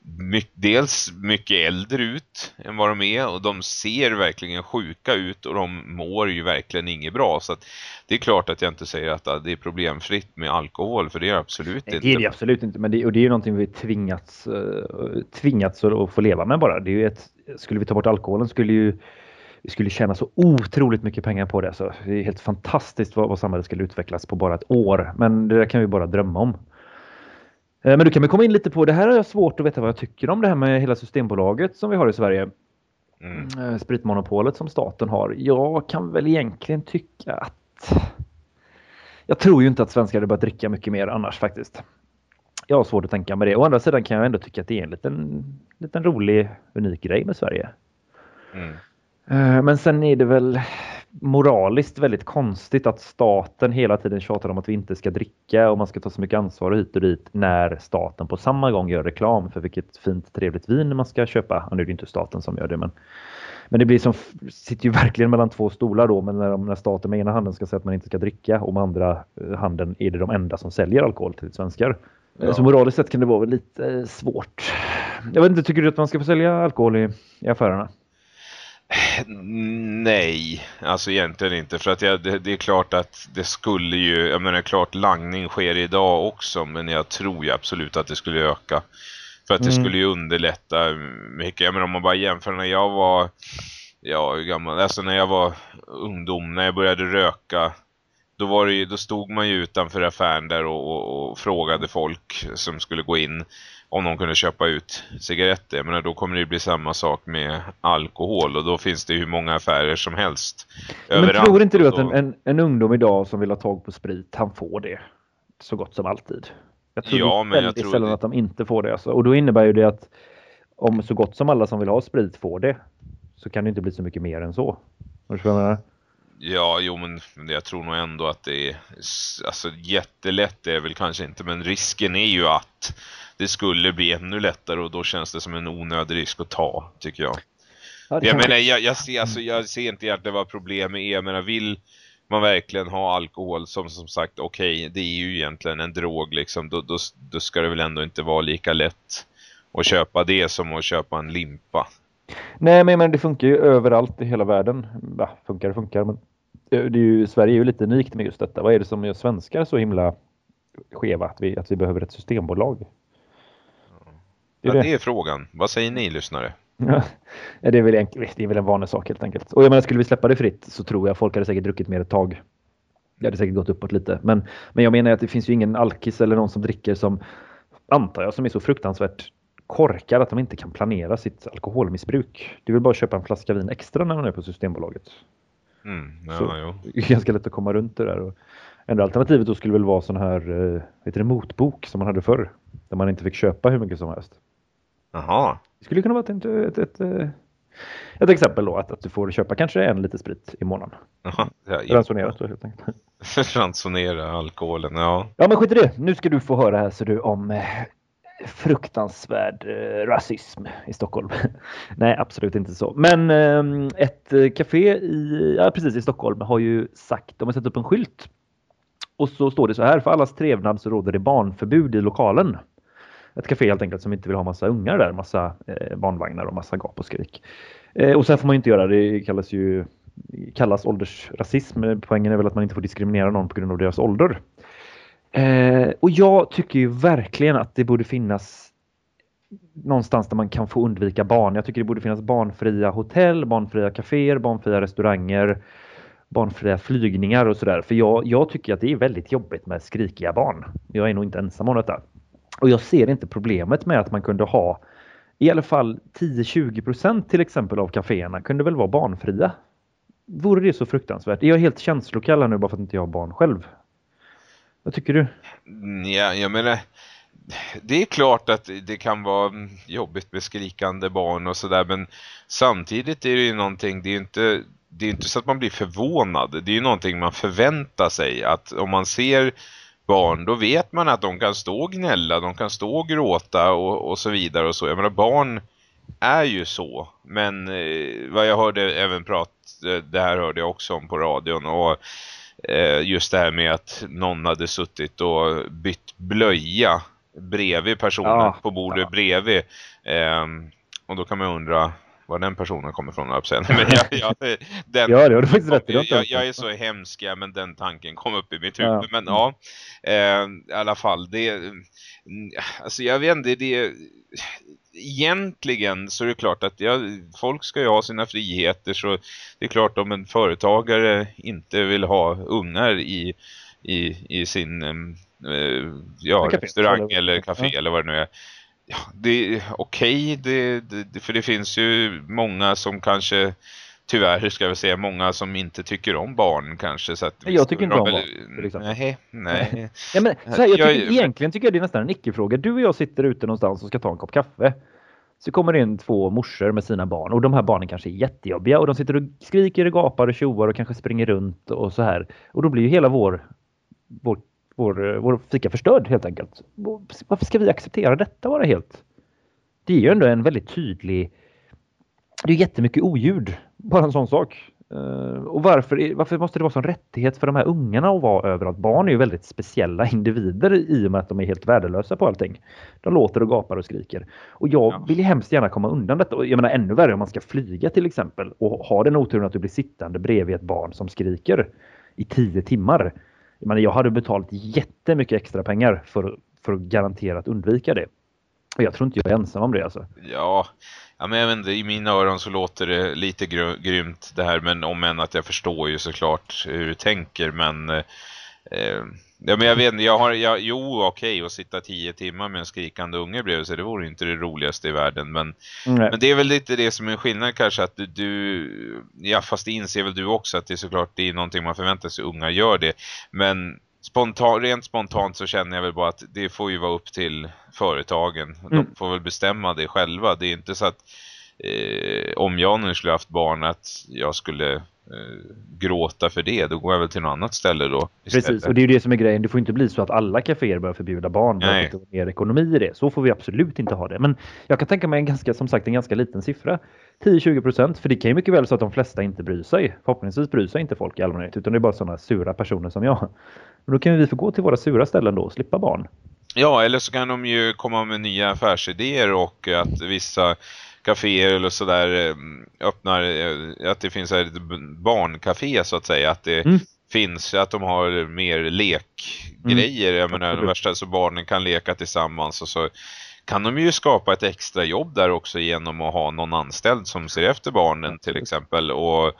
Speaker 1: my dels mycket äldre ut än vad de är och de ser verkligen sjuka ut och de mår ju verkligen inget bra så att det är klart att jag inte säger att det är problemfritt med alkohol för det är absolut
Speaker 2: Nej,
Speaker 1: inte.
Speaker 2: Det är det absolut inte men det, och det är ju någonting vi tvingats, uh, tvingats att få leva med bara. Det är ju ett, skulle vi ta bort alkoholen skulle ju vi skulle tjäna så otroligt mycket pengar på det. Så det är helt fantastiskt vad, vad samhället skulle utvecklas på bara ett år. Men det där kan vi bara drömma om. Eh, men du kan vi komma in lite på, det här har jag svårt att veta vad jag tycker om det här med hela Systembolaget som vi har i Sverige. Mm. Eh, spritmonopolet som staten har. Jag kan väl egentligen tycka att jag tror ju inte att svenskar hade börjat dricka mycket mer annars faktiskt. Jag har svårt att tänka mig det. Å andra sidan kan jag ändå tycka att det är en liten, liten rolig, unik grej med Sverige. Mm. Eh, men sen är det väl moraliskt väldigt konstigt att staten hela tiden tjatar om att vi inte ska dricka och man ska ta så mycket ansvar hit och dit när staten på samma gång gör reklam för vilket fint trevligt vin man ska köpa. Och nu är det inte staten som gör det men men det blir som sitter ju verkligen mellan två stolar då men när, när staten med ena handen ska säga att man inte ska dricka och med andra eh, handen är det de enda som säljer alkohol till svenskar. Ja. Så moraliskt sett kan det vara lite eh, svårt. Jag vet inte, tycker du att man ska få sälja alkohol i, i affärerna?
Speaker 1: Nej, alltså egentligen inte. För att det, det, är klart att det skulle ju, jag menar klart langning sker idag också. Men jag tror ju absolut att det skulle öka. För att det mm. skulle ju underlätta mycket. Jag menar om man bara jämför när jag var, ja gammal, alltså när jag var ungdom, när jag började röka. Då, var det, då stod man ju utanför affären där och, och, och frågade folk som skulle gå in om de kunde köpa ut cigaretter. Jag menar, då kommer det bli samma sak med alkohol och då finns det hur många affärer som helst.
Speaker 2: Men tror inte du att en, en, en, ungdom idag som vill ha tag på sprit, han får det så gott som alltid? Jag tror ja, men jag tror sällan det... att de inte får det. Alltså. Och då innebär ju det att om så gott som alla som vill ha sprit får det så kan det inte bli så mycket mer än så.
Speaker 1: Ja, jo men jag tror nog ändå att det är alltså jättelätt är väl kanske inte men risken är ju att det skulle bli ännu lättare och då känns det som en onödig risk att ta, tycker jag. Ja, jag menar, jag, jag, ser, alltså, jag ser inte egentligen vad problemet är. Jag menar, vill man verkligen ha alkohol som som sagt, okej, okay, det är ju egentligen en drog liksom, då, då, då ska det väl ändå inte vara lika lätt att köpa det som att köpa en limpa.
Speaker 2: Nej, men, men det funkar ju överallt i hela världen. Va, funkar det funkar, men det är ju, Sverige är ju lite unikt med just detta. Vad är det som gör svenskar så himla skeva att vi, att vi behöver ett systembolag?
Speaker 1: Det är, ja, det. det är frågan. Vad säger ni lyssnare?
Speaker 2: Ja, (laughs) det är, väl enkelt, det är väl en vanlig sak helt enkelt. Och jag menar, skulle vi släppa det fritt så tror jag folk hade säkert druckit mer ett tag. Det hade säkert gått uppåt lite. Men, men jag menar att det finns ju ingen alkis eller någon som dricker som, antar jag, som är så fruktansvärt korkad att de inte kan planera sitt alkoholmissbruk. Är väl bara köpa en flaska vin extra när man är på Systembolaget.
Speaker 1: Mm, ja,
Speaker 2: Så-. (laughs) Det är ganska lätt att komma runt det där. Och enda alternativet då skulle väl vara sån här eh, heter det, motbok som man hade förr. Där man inte fick köpa hur mycket som helst.
Speaker 1: Jaha.
Speaker 2: Det skulle kunna vara ett, ett, ett, eh, ett exempel då att, att du får köpa kanske en liter sprit i månaden.
Speaker 1: Jaha. Ja,
Speaker 2: Ransonerat då helt enkelt. (laughs)
Speaker 1: Ransonera alkoholen, ja.
Speaker 2: Ja men skit i det. Nu ska du få höra här så du om eh, fruktansvärd eh, rasism i Stockholm. (laughs) Nej absolut inte så. Men ehm, eh, ett café i, ja, precis i Stockholm har ju sagt, de har satt upp en skylt. Och så står det så här, för allas trevnad så råder det barnförbud i lokalen. Ett café helt enkelt som inte vill ha massa ungar där, massa eh, barnvagnar och massa gap och skrik. Eh, och sen får man ju inte göra det, kallas ju kallas åldersrasism. Poängen är väl att man inte får diskriminera någon på grund av deras ålder. Eh, och jag tycker ju verkligen att det borde finnas någonstans där man kan få undvika barn. Jag tycker det borde finnas barnfria hotell, barnfria kaféer, barnfria restauranger, barnfria flygningar och sådär. För jag, jag tycker att det är väldigt jobbigt med skrikiga barn. Jag är nog inte ensam om detta. Och jag ser inte problemet med att man kunde ha i alla fall 10-20% till exempel av kaféerna kunde väl vara barnfria. Vore det så fruktansvärt? Är jag helt känslokall nu bara för att inte jag har barn själv? Vad tycker du?
Speaker 1: Mm, ja, jag menar, det är klart att det kan vara jobbigt med skrikande barn och sådär, men samtidigt är det ju någonting, det är ju inte, det är inte så att man blir förvånad. Det är ju någonting man förväntar sig, att om man ser barn, då vet man att de kan stå och gnälla, de kan stå och gråta och, och så vidare och så. Jag menar, barn är ju så, men eh, vad jag hörde även prat, eh, det här hörde jag också om på radion och just det här med att någon hade suttit och bytt blöja bredvid personen
Speaker 2: Ja,
Speaker 1: på bordet
Speaker 2: ja.
Speaker 1: bredvid. Ehm, och då kan man undra var den personen kommer ifrån. säga. (laughs) Men jag, jag, den,
Speaker 2: Ja, det har du faktiskt rätt i. Det har
Speaker 1: jag, jag, är så hemsk, ja, men den tanken kom upp i mitt huvud.
Speaker 2: Ja.
Speaker 1: Men ja, eh, i alla fall. Det, alltså jag vet inte, det, egentligen så är det klart att ja, folk ska ju ha sina friheter så det är klart om en företagare inte vill ha ungar i, i, i sin eh, ja,
Speaker 2: Café,
Speaker 1: restaurang
Speaker 2: eller-
Speaker 1: eller café
Speaker 2: ja.
Speaker 1: eller vad det nu är. Ja, det är okej, det, det, det, för det finns ju många som kanske tyvärr ska vi säga många som inte tycker om barn kanske så att
Speaker 2: jag tycker inte om barn, till exempel.
Speaker 1: Nej, nej.
Speaker 2: Ja, men, så här, jag
Speaker 1: Jag-
Speaker 2: tycker, egentligen tycker jag det är nästan en icke-fråga. Du och jag sitter ute någonstans och ska ta en kopp kaffe. Så kommer det in två morsor med sina barn och de här barnen kanske är jättejobbiga och de sitter och skriker och gapar och tjoar och kanske springer runt och så här. Och då blir ju hela vår, vår, vår, vår fika förstörd helt enkelt. Varför ska vi acceptera detta vara helt? Det är ju ändå en väldigt tydlig... Det är jättemycket oljud, bara en sån sak. Eh, och varför, varför måste det vara sån rättighet för de här ungarna att vara överallt? Barn är ju väldigt speciella individer i och med att de är helt värdelösa på allting. De låter och gapar och skriker. Och jag
Speaker 1: Ja.
Speaker 2: vill ju hemskt gärna komma undan detta. Och jag menar ännu värre om man ska flyga till exempel och ha den oturen att du blir sittande bredvid ett barn som skriker i tio timmar. Jag, menar, jag hade betalat jättemycket extra pengar för, för att garanterat undvika det. Och jag tror inte jag är ensam om det alltså.
Speaker 1: Ja, ja men jag vet inte, i mina öron så låter det lite gry- grymt det här men om än att jag förstår ju såklart hur du tänker men eh, ja men jag vet inte, jag har, jag, jo okej att sitta tio timmar med en skrikande unge bredvid sig, det vore inte det roligaste i världen men,
Speaker 2: Nej.
Speaker 1: men det är väl lite det som är skillnad kanske att du, du ja fast det inser väl du också att det är såklart det är någonting man förväntar sig unga gör det men spontan, rent spontant så känner jag väl bara att det får ju vara upp till företagen. De
Speaker 2: Mm.
Speaker 1: får väl bestämma det själva. Det är inte så att eh, om jag nu skulle haft barn att jag skulle gråta för det. Då går jag väl till något annat ställe då. istället.
Speaker 2: Precis, och det är ju det som är grejen. Det får inte bli så att alla kaféer börjar förbjuda barn.
Speaker 1: Nej.
Speaker 2: det är mer ekonomi i det. Så får vi absolut inte ha det. Men jag kan tänka mig en ganska, som sagt, en ganska liten siffra. 10-20 procent. För det kan ju mycket väl så att de flesta inte bryr sig. Förhoppningsvis bryr sig inte folk i allmänhet. Utan det är bara sådana sura personer som jag. Men då kan vi få gå till våra sura ställen då och slippa barn.
Speaker 1: Ja, eller så kan de ju komma med nya affärsidéer och att vissa kaféer eller sådär eh, öppnar, eh, att det finns ett barncafé så att säga. Att det
Speaker 2: Mm.
Speaker 1: finns, att de har mer lekgrejer. Mm. Jag menar, de värsta så barnen kan leka tillsammans och så kan de ju skapa ett extra jobb där också genom att ha någon anställd som ser efter barnen till exempel och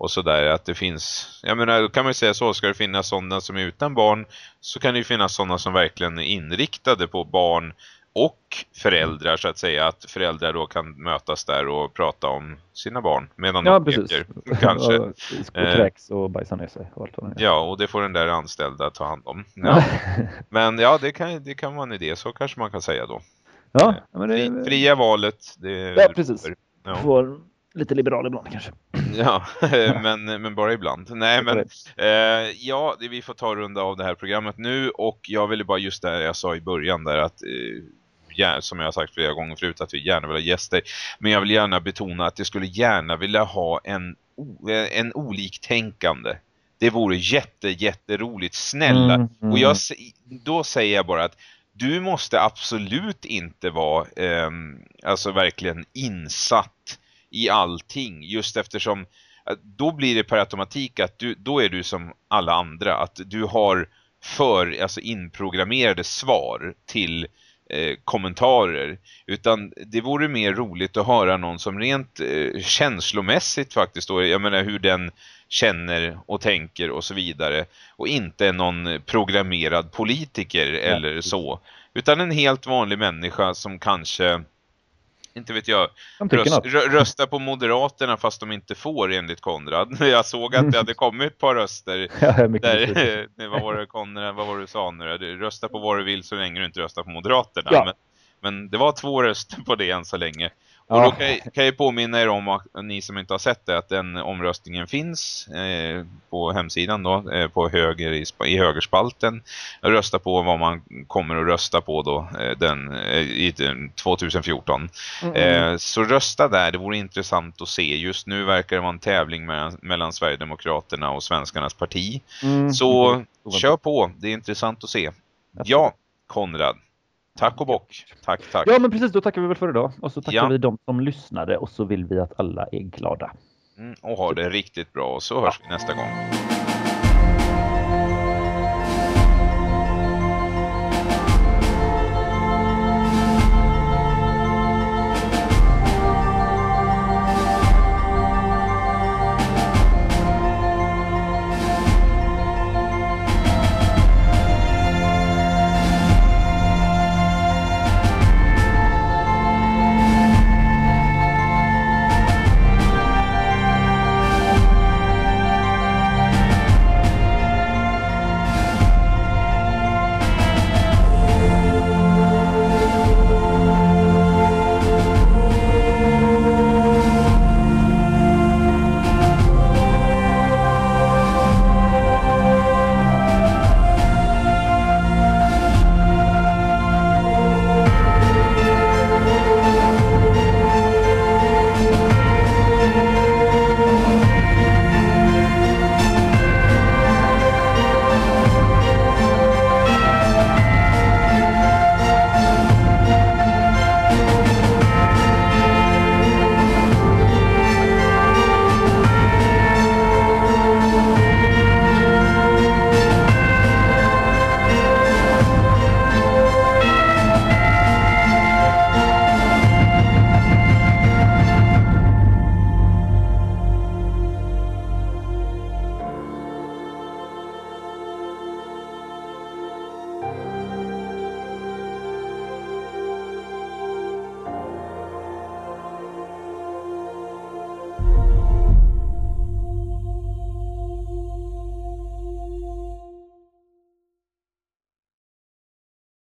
Speaker 1: och sådär att det finns, jag menar då kan man ju säga så, ska det finnas sådana som är utan barn så kan det ju finnas sådana som verkligen är inriktade på barn och föräldrar så att säga, att föräldrar då kan mötas där och prata om sina barn medan
Speaker 2: ja, de precis. leker,
Speaker 1: kanske. (laughs)
Speaker 2: och kräks och bajsar ner sig och allt vad
Speaker 1: Ja, och det får den där anställda ta hand om. (laughs) Ja. men ja, det kan, det kan vara en idé, så kanske man kan säga då.
Speaker 2: Ja,
Speaker 1: eh, men det... Fria valet. Det
Speaker 2: ja, precis. Ja. Får lite liberal ibland kanske. (clears throat)
Speaker 1: Ja, (laughs) men, men bara ibland. Nej, men eh, ja, vi får ta runda av det här programmet nu och jag ville bara just det jag sa i början där att eh, som jag har sagt flera gånger förut att vi gärna vill ha gäster. Men jag vill gärna betona att jag skulle gärna vilja ha en, en oliktänkande. Det vore jätte, jätteroligt. Snälla. Mm, mm. Och jag, då säger jag bara att du måste absolut inte vara eh, alltså verkligen insatt i allting just eftersom eh, då blir det per automatik att du, då är du som alla andra att du har för alltså inprogrammerade svar till eh, kommentarer utan det vore mer roligt att höra någon som rent eh, känslomässigt faktiskt då, jag menar hur den känner och tänker och så vidare och inte någon programmerad politiker eller så utan en helt vanlig människa som kanske inte vet jag, röst, rösta på Moderaterna fast de inte får enligt Konrad. (laughs) Jag såg att det hade kommit ett par röster. (laughs) ja, där, (laughs) vad var det Konrad, vad var det du sa nu? Rösta på vad du vill så länge du inte röstar på Moderaterna. Ja. Men, men det var två röster på det än så länge. Och då kan jag, kan jag påminna er om, ni som inte har sett det, att den omröstningen finns eh, på hemsidan då, eh, på höger i, i högerspalten. Rösta på vad man kommer att rösta på då eh, den, eh, i 2014. Mm. Eh, så rösta där, det vore intressant att se. Just nu verkar det vara en tävling mellan, mellan Sverigedemokraterna och Svenskarnas parti. Mm. Så mm. kör på, det är intressant att se. Ja, Konrad. Tack och bock. Tack, tack.
Speaker 2: Ja, men precis. Då tackar vi väl för idag. Och så tackar ja. vi de som lyssnade och så vill vi att alla är glada.
Speaker 1: Mm, och ha det riktigt bra och så hörs vi nästa gång.